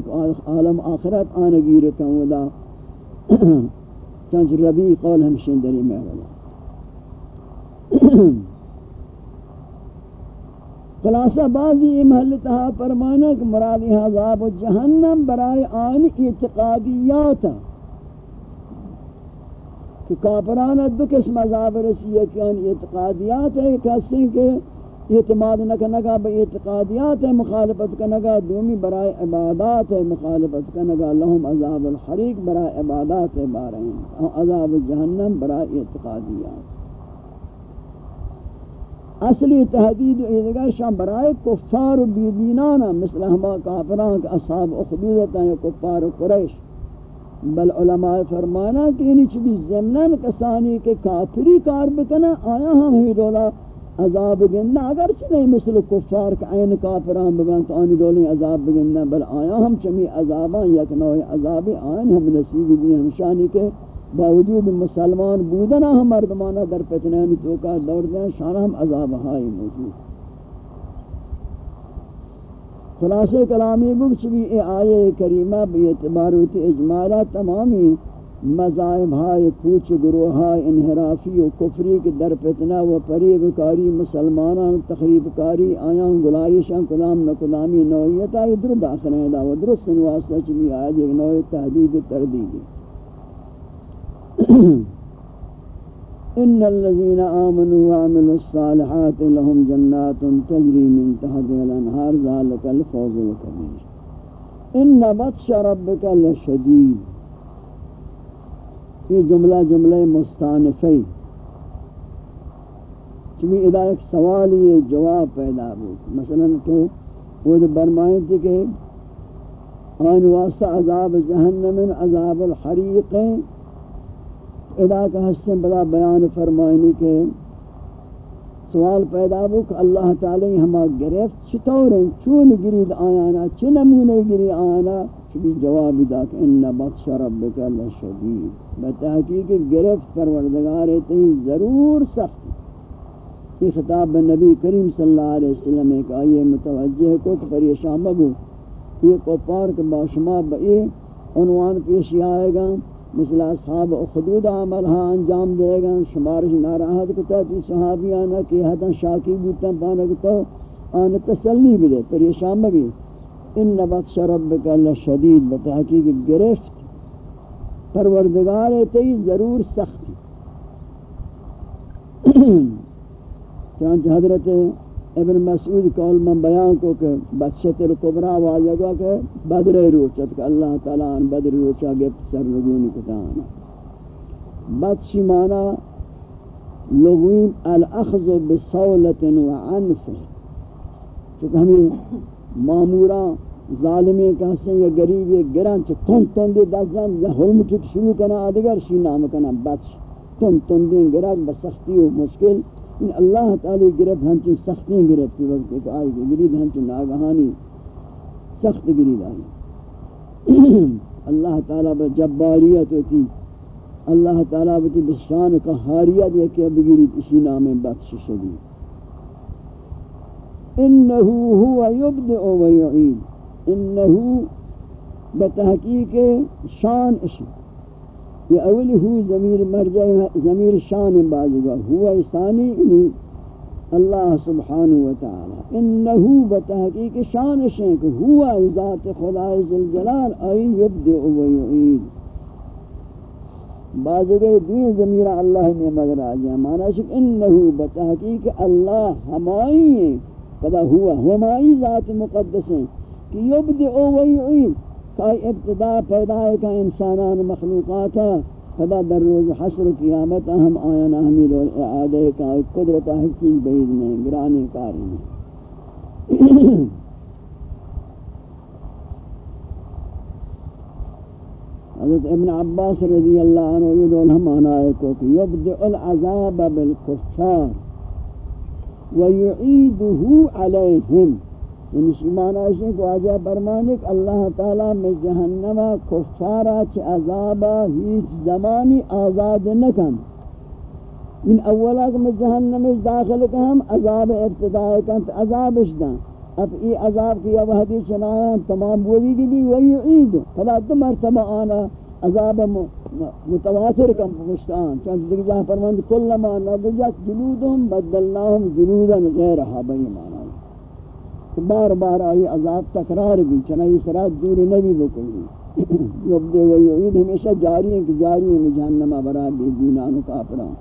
عالم آخرت آنگیرکن ودا. چنچ ربی قول ہمشن دری محولا خلاصہ بعضی محلتہا فرمانا کہ مرادی عذاب جہنم برای آن اعتقادیات. کہ کافرانہ دو قسم عذاب رسی ہے کہ آن اعتقادیات ہے کہ کہ اعتماد نکنگا با اعتقادیات مخالفت کنگا دومی برای عبادات مخالفت کنگا لهم عذاب الحریق برای عبادات بارین عذاب جہنم برای اعتقادیات۔ اصلی تحدید و ایدگار شام برای کفار و بیدینانا مثل ہما کافران کہ اصحاب اخدودتا یا کفار و قریش۔ بل علماء فرمانا کہ انہی چبی زمنان کسانی کے کافری کار بکنا، آیا ہم ہی دولا عذاب گندہ اگر چنے مثل کفار کا عین کافران بگن تو آنی دولیں عذاب بگندہ بل آیا ہم چمی عذاباں، یک نوع عذابی آئین ہم نصیب بھی ہمشانی کے باوجود مسلمان بودنا ہم مردمانہ در پتنانی توکا دور دیں شانہ ہم عذاب ہائی موجود. خلاصے کلامی بکچ بھی اے آئے کریمہ بیعتباروتی اجمالہ تمامی مذاہب ہائے، کوچ گروہ ہائے، انحرافی و کفری کے در فتنہ و پریب کاری، مسلمانان تخریب کاری آیاں گلائشاں، کلام نکلامی نوعیت آئی در داخل ہیں دا و درست واسطہ چمی آج ایک نوع تحدید تردیدی ان الذين امنوا وعملوا الصالحات لهم جنات تجري من تحتها الانهار ذلك الفوز الكبير ان بطش ربك لشديد یہ جملہ جملہ مستانفی۔ چمی ادا ایک سوال یہ جواب پیدا ہو مثلا کہ وہ برمائیں تھی کہ آن واسطہ عذاب جہنم عذاب الحریق ادا کا حسن بلا بیان فرمائنی کے سوال پیدا ہو کہ اللہ تعالی ہما گرفت چطور ہیں؟ چون گرید آیانا چی نمونے گری آیانا؟ چبی جواب دا کہ ان بطش ربک لشدید۔ بتحقیق گرفت پروردگار تی ضرور سخت یہ خطاب نبی کریم صلی اللہ علیہ وسلم ایک آئیے متوجہ کو کہ پریشان مگو۔ یہ کفار کے باشما بئی عنوان پیشی آئے گا۔ مثل اصحاب اخدود عمل ہاں انجام دے گا۔ شمارش ناراحت کتا تی صحابیانا کی حتا شاکی بوتا پانا کتا آن تسلی بھی دے۔ پریشان مگی ان بطش ربک لشدید بتحقیق گرفت پروردگار تی ضرور سختی چنانچہ حضرت ابن مسعود قول من بیان کو کہ بچت القبرہ واجگا کہ بدر روچت کہ اللہ تعالیٰ ان بدر روچا گفت سر لگونی کتانا بطشی مانا لغویم الاخذ بصولت وعنف چونکہ ہمیں معمورا ظالمی کہتے یا گریب یا گران چھ تن تن دی دستان یا حلم چک شروع کنا، آدگر شی نام کنا بچ تن تن دی گران بسختی و مشکل۔ ان اللہ تعالی گرفت ہمچن سختی گرفت کی وقت ایک آئی گرید ہمچن ناگہانی۔ سخت گرید آئی۔ *clears throat* اللہ تعالی بجباریت ہوتی۔ اللہ تعالی بتی بشان کا حاریت یہ کہ بگیرید اسی نام بخش شدید انہو ہوا یبدع و یعید انہو بتحقیق شان اشی یہ اولی ہو ضمیر مرجع ضمیر شان بازگا ہوا ثانی انہی اللہ سبحانہ وتعالی۔ انہو بتحقیق شان اشی کہ ہوا ذات خدا ذوالجلال ای یبدع و یعید بازگا دین ضمیر اللہ نے مگر آجا مانا شک انہو بتحقیق اللہ ہمائی ہیں، پدا ہوا ہمائی ذات مقدس ہیں۔ کہ یبدعو و یعید کہ ابتدا پیدا ہے کہ انسانان مخلوقاتا فدا در روز حشر و قیامت ہم آیانا حمید و اعادہ کا قدرت ہے چیز میں گرانے کاری میں *coughs* حضرت ابن عباس رضی اللہ عنہ یہ دول ہم آنا ہے کہ یبدع العذاب بالکفار ویعیدہو علیہم یعنی شمانا ہے کہ آجا برمانک اللہ تعالیٰ میں جہنمہ کفارا چھ عذابا ہیچ زمانی آزاد نکن۔ ان اولا کہ میں جہنم داخل کہ ہم عذاب ابتدائی کن تو عذابش دن۔ اب ای عذاب کی اب حدیث چنایا تمام بولی کی بھی وہی عید۔ فلا دو مرتبہ آنا عذاب متواتر کم پشتان۔ چند دیکھ جہاں فرماند کل ما نبجت جلودهم بدلناهم جلودا غیرها بئی بار بار آئی عذاب تکرار بھی چنائی سرات دور نبی بکلی۔ یبدے و یعید ہمیشہ جاری ہیں کہ جاری ہیں جہنمہ برا بے دینان و کافران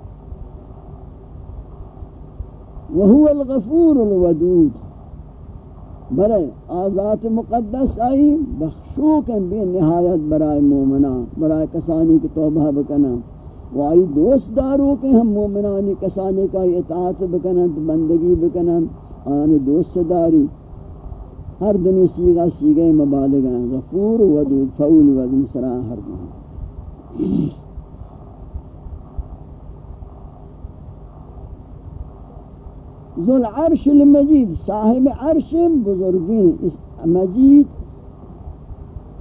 وہو الغفور الودود۔ برے آزات مقدس آئی بخشوکن بھی نہایت برائے مومنان برائے کسانی کی توبہ بکنا و آئی دوست دارو کہ ہم مومنانی، کسانی کا اطاعت بکنا بندگی بکنا آن دوست داری۔ ہر دنی سیغا سیغا مبالغہ غفور ودود فول وزن سرا ہر دنی ذو العرش المجید، صاحب عرش بزرگین اس مجید،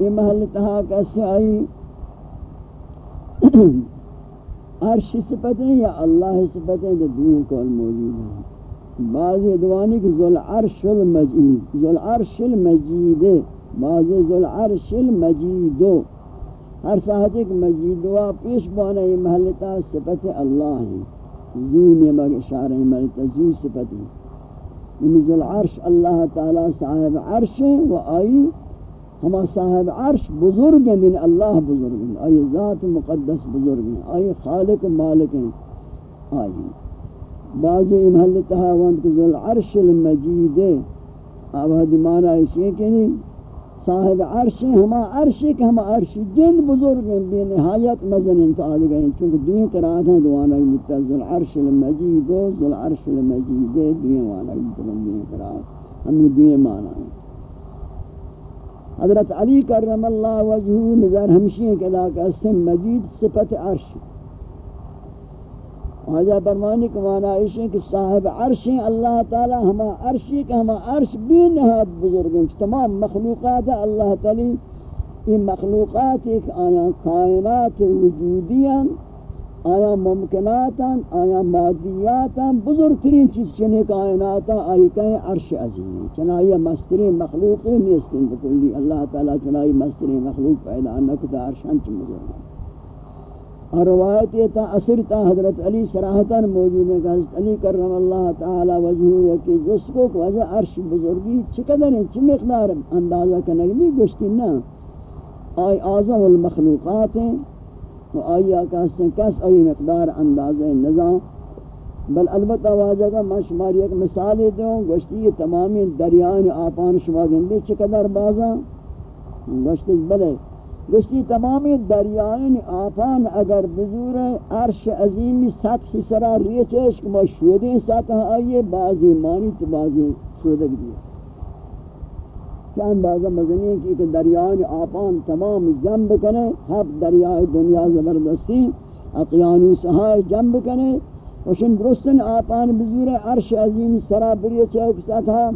یہ محل تہا کیسے آئی؟ *clears throat* عرش صفتیں یا اللہ صفتیں جو دین کو موجود ہیں۔ بعض ادوانی کی ذل عرش المجید ذل عرش المجید بعض ذل عرش المجید. ہر ساحت ایک مجید و پیش بانا یہ محلتا صفت اللہ ہے ذو نمک اشارہ محلتا ذو صفت ہے ان یعنی ذل عرش اللہ تعالی صاحب عرش و آئی ہما صاحب عرش بزرگ ہیں دن یعنی اللہ بزرگ ہیں آئی ذات مقدس بزرگ ہیں آئی خالق مالک ہیں آئی. بعضی محل تہاوند کہ ذل عرش المجید. اب حد مانا اسی کہ نہیں، صاحب عرش ہما عرش کہ ہما عرش جن بزرگ ہیں، بے نہایت مزن انتعال گئے چونکہ دوئیں قرآت ہیں دوانا متا ذل عرش المجید و ذل عرش المجید، دوئیں وانا دوئیں قرآت ہمیں دوئیں مانا ہیں۔ حضرت علی کرم اللہ وجہو نظر ہمشی ہیں کہ لاکہ اسم مجید صفت عرش۔ آجا برمانی کمانا عیشیں کہ صاحب عرش اللہ تعالی ہما عرشی کہ ہما عرش بھی نہاد بزرگیں تمام مخلوقات اللہ تعالی یہ مخلوقات ایک آیا کائنات وجودیاں، آیا ممکناتا آیا مادیاتا بزرگترین چیز چنے کائناتا آئی کہیں عرش عظیم چنائی مستری مخلوقی نیستن بکلی، اللہ تعالی چنائی مستری مخلوق پیدا نکتا، عرشان چھ ہیں۔ اور روایت یہ تھا اثر تا حضرت علی صراحتاً موجود ہے، کہ حضرت علی کرم اللہ تعالی وجہو یکی جس کو وجہ عرش بزرگی چقدر ہیں، چی مقدار اندازہ کنگی بھی گوشتی نا آئی آزم المخلوقات ہیں و آئی آکاستے ہیں کس آئی مقدار اندازہ نظام؟ بل البتہ واجہ کا میں شماری ایک مثال دوں، گوشتی یہ تمامی دریان آپان شما گندے چقدر بازا گوشتی بلے گشتی تمامی دریائن آفان اگر بزور عرش عظیمی سطح سرا ریچش کما شودیں سطح آئیے بعضی مانی تو بعضی شودک دیا کہ اندازہ مزنی ہے کہ ایک دریائے آپان تمام جنب کنے ہب دریائے دنیا زبردستی اقیانو سہائے جنب کنے وشن درستن آپان بزور عرش عظیم سرابری چاہے کسا تھا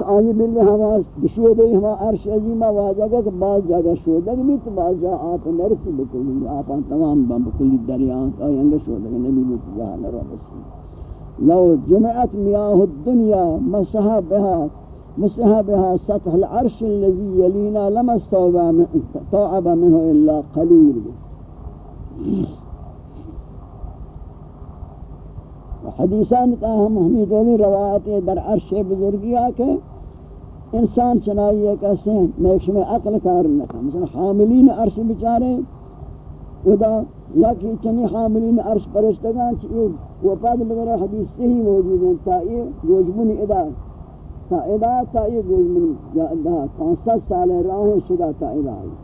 آنی بلی ہما بشودے ہما عرش عظیمہ واجہ گا کہ بعض جگہ شودہ بھی تو بعض جگہ آپ نرسی بکلی آپان تمام با بکلی دریان آئی انگا شودہ نبی بکلی جہاں نرو بسی لو جمعت میاہ الدنیا مسحہ بہا مسحہ بہا سطح العرش اللذی یلینا، لما استوعب منہ الا قلیل۔ حدیثان کا ہم ہمیں دونی روایت در عرش بزرگی آکے، انسان چنائی ہے کہتے ہیں نیکش میں عقل کار نکا مثلا حاملین عرش بچارے ادا یا یکی چنی حاملین عرش پرشتگان چیئے وفاد بغیر حدیث سے ہی موجود ہیں، تا یہ ادا، تا ادا، تا یہ گوجبن ادا پانسد سال راہ شدہ تا ادا ہے۔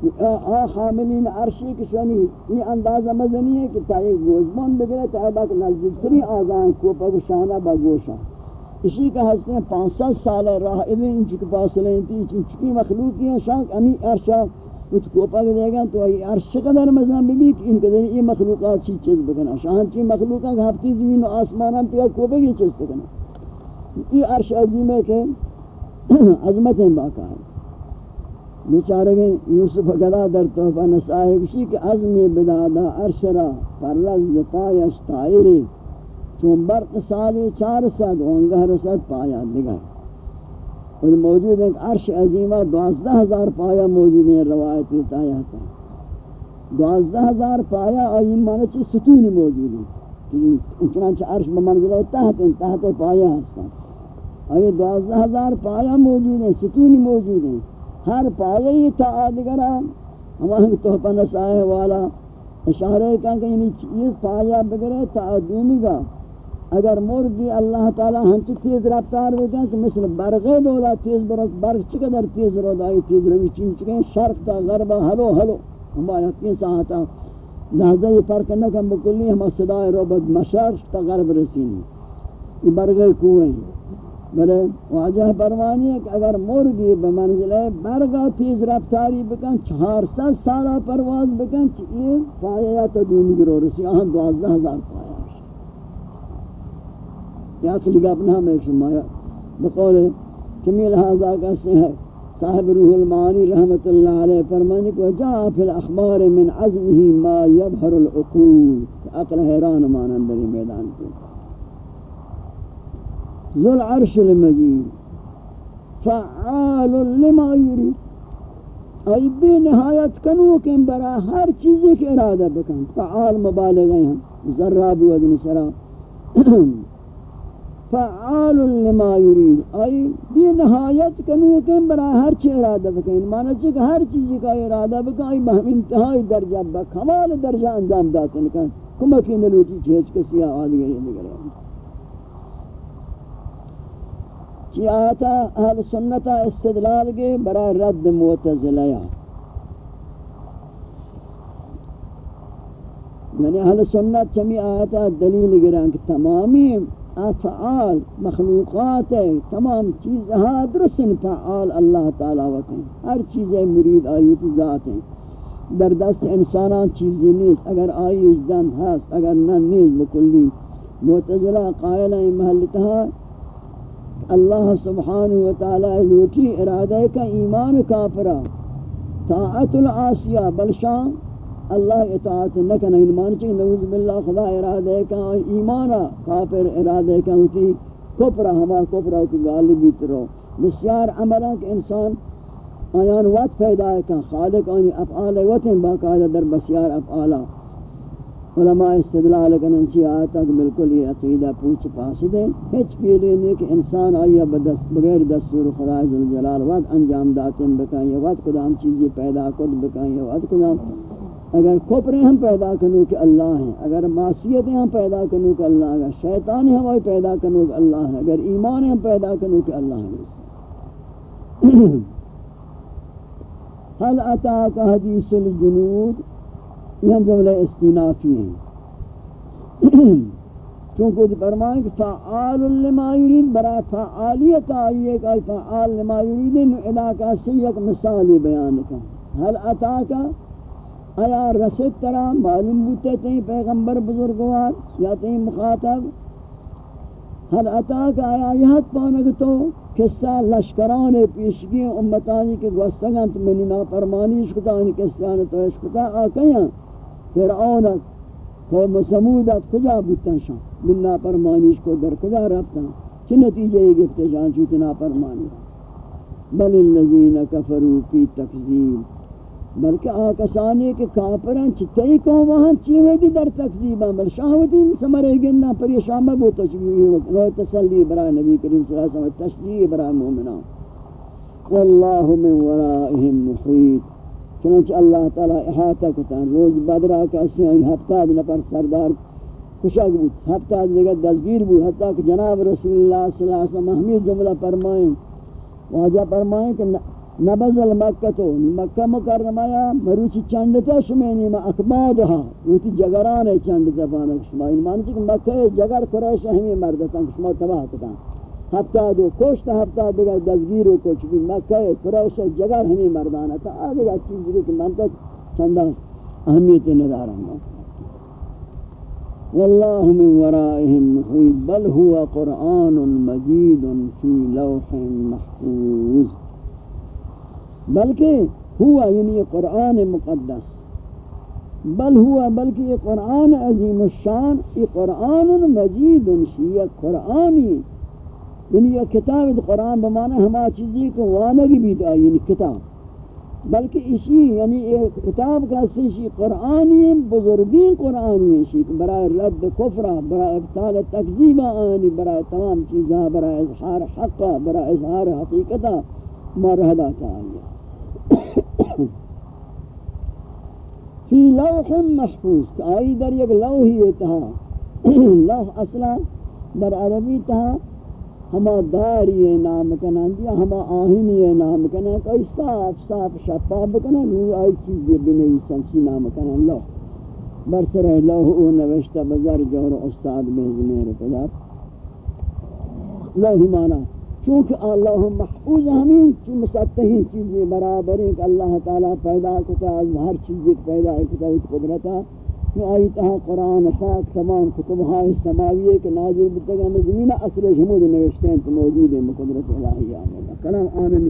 آ حاملین عرشی کی شنی یہ اندازہ مزنی ہے کہ تائی گوشمان بگرے تائی باک نزدیکتری آزان کو پاک شانہ با گوشا اسی کا حسن پانچ سات سال راہ ابن انچی کے پاس لینتی چکی مخلوقی ہیں، شانک امی عرشا، کچھ کو پاک دے گا، تو یہ عرش قدر مزن بھی کہ ان قدر یہ مخلوقات چیز چیز بکنا۔ شان چی مخلوقات ہفتی زمین و آسمانان پیا کو بگی چیز بکنا۔ یہ عرش عظیم ہے کہ *coughs* عظمت ہیں باقا ہے بیچارے گئے یوسف گدا در تحفہ نسائے کشی کہ عظمی بدادا عرشرا پرلز پایش تائری چون برق سالی چار سد وانگہ رسد پایا دیگر اور موجود ہے کہ عرش عظیمہ دوازدہ ہزار پایا موجود ہیں روایت تایا تا دوازدہ ہزار پایا آئین مانا چی ستونی موجود ہیں۔ چنانچہ عرش بمنزلہ تحت ان تحت پایا ہستا آئین دوازدہ ہزار پایا موجود ہیں، ستونی موجود ہیں۔ ہر پایے تا آدگرہ ہمیں تحفہ نسائے والا اشارہ کہا کہ یعنی چیز پایا بگرے تا آدومی گا۔ اگر مرگی اللہ تعالی ہنچ تیز رفتار ہو جائیں کہ مثل برغے دولا تیز برق برق چقدر تیز رو دائی، تیز روی چین چکے شرق تا غربہ ہلو ہلو۔ ہمیں یقین ساہتا لحظہ یہ فرق نہ کہ بکلی ہمیں صدای رو بد مشرق تا غرب رسینی یہ برغے کوئیں بلے واجہ پروانی ہے کہ اگر مرگی بمنزلے برگا تیز رفتاری بکن چہار ست سالہ پرواز بکن چیئے پایا یا تو دونی گرو رسی، آہاں دوازدہ ہزار پایا یا کلی گا اپنا ہم ایک شمایا۔ بقول کمی لحاظہ کہتے ہیں صاحب روح المعانی رحمت اللہ علیہ فرمانی کو جا فی الاخبار من عزمه ما یبہر العقول عقل حیران مانند بری میدان کو ذو العرش المجید فعال لما یرید ای بے نہایت کنو کہ برا ہر چیزی کے ارادہ بکن. فعال مبالغہ ہیں ذرہ بھی وزن سرا. *clears throat* فعال لما یرید ای بے نہایت کنو کہ برا ہر چیز ارادہ بکن. مانا چاہے ہر چیزی کا ارادہ بکن، ای بہم انتہائی درجہ بکمال درجہ انجام داتن کن. کمکی نلوٹی چیز کسی آدھی گئی دیگر چی آتا اہل سنتا استدلال کے برای رد معتزلیہ یعنی اہل سنت چمی آتا دلیل گران کہ تمامی افعال مخلوقات ہے تمام چیز ہاں درسن فعال اللہ تعالی وقت ہر چیز مرید آیت ذات ہیں۔ در دست انسانان چیزی نیست۔ اگر آئی اجدن ہست اگر نہ نیز بکلی معتزلہ قائلہ محلتها اللہ سبحانہ وتعالی لوٹی ارادہ کا ایمان کافرہ، طاعت العاصیہ بلشان اللہ اطاعت نکن ایمان یعنی چاہیے نعوذ باللہ، خدا ارادہ کا ایمانا کافر ارادہ کا ہوتی، کفرہ ہما کفرہ کی غالبی ترو۔ بسیار عملہ کہ انسان آیان وقت پیدا ہے کہ خالق آنی افعال وطن، باقاعدہ در بسیار افعالہ۔ علماء استدلال کرن چی آتا کہ بالکل یہ عقیدہ پوچھ پاس دے۔ ہچ پیلے نے کہ انسان آیا بغیر دستور خدا ذوالجلال وقت انجام داتن بکائیں وقت کدام چیزی پیدا کد بکائیں وقت کدام۔ اگر کفریں ہم پیدا کنو کہ اللہ ہیں، اگر معصیتیں ہم پیدا کنو کہ اللہ اگر شیطان ہم پیدا کنو کہ اللہ ہیں، اگر ایمان ہم پیدا کنو کہ اللہ ہیں۔ حل اتاک حدیث الجنود؟ یہ جملے استنافی ہیں۔ *clears throat* چونکہ فرمائیں کہ فعال لما یرید برا فعالیت آئیے کہ فعال لما یرید علاقہ سے یک مثالی بیان کا حل عطا کا آیا رسد ترا؟ معلوم بوتے تھے پیغمبر بزرگوار یا تھے مخاطب؟ حل عطا کا آیا یہت پانک تو قصہ لشکران پیشگی امتانی کے گوستگاں تو منی نافرمانی شکتا انہی قصہ تو اشکتا آکیاں فرعونت قوم سمودت کجا بودتا شان من نافرمانیش کو در کجا رفتا چی نتیجہ یہ گفتے شان چوتی نافرمانی؟ بل اللذین کفروا فی تکذیب. بلکہ آکسانی کے کافران چی تئی کون وہاں چیوے دی در تکذیبا بل شاہوتی سمرے گننا پر یہ شامہ بہت تشبیح روح تسلی برای نبی کریم صلی اللہ علیہ وسلم تشجیح برای مومنان. واللہ من ورائهم محیط. چنانچہ اللہ تعالی احاطہ کتان، روز بدرہ کا سیان ہفتہ نفر سردار کشک بود، ہفتہ دیگر دزگیر بود، حتیٰ کہ جناب رسول اللہ صلی اللہ علیہ وسلم ہمیں جملہ فرمائیں، واجہ فرمائیں کہ نبض المکہ تو، مکہ مکرمہ مروچی چندتا شمینی ما اکبادها ویتی جگران چندتا پانک شما، این معنی کہ مکہ جگر قریش ہمیں مردتا شما تباہ کتان۔ ہفتہ دو کوشت ہفتہ دیگر دزگیر و کچھ بھی مکہ قریش جگر ہمیں مردانہ تھا. آدھے چیز دیگر کہ من تک چندہ اہمیت ندارا واللہ من ورائهم محیط بل هو قرآن مجید فی لوح محفوظ. بلکہ ہوا یعنی یہ قرآن مقدس. بل ہوا بلکہ یہ قرآن عظیم الشان، یہ قرآن مجید شیعہ قرآنی یعنی یہ کتاب قرآن بمانا ہما چیزی کو وانگی بھی دا یعنی کتاب. بلکہ اسی یعنی یہ کتاب کا سیشی قرآنی بزرگین قرآنی اسی برای رد کفرہ برای ابطال تکذیب آنی برای تمام چیزاں برای اظہار حقہ برای اظہار حقیقتہ مرحلہ تعالی. *coughs* فی لوح محفوظ، آئی در یک لوحی تہا *coughs* لوح اصلا در عربی تہا ہما داری نام کنن دیا ہما آہینی نام کنن کوئی صاف صاف شفاف کنن وہ آئی چیزی بنئی سنچی نام کنن لو برسر لوح او نوشتا بزر جور استاد بہز میرے پدر لوحی مانا، چونکہ اللہ محفوظ ہمیں چون مسطحی چیزی برابر ہیں، کہ اللہ تعالیٰ پیدا کتا، ہر چیزی پیدا کتا قدرتا۔ کہ آئی تہا قرآن پاک تمام کتب ہائی سماویے کے نازل بتگا میں زمینہ اصل جمود نوشتے ہیں تو موجود ہیں، مقدرت الہی آنے کلام آنے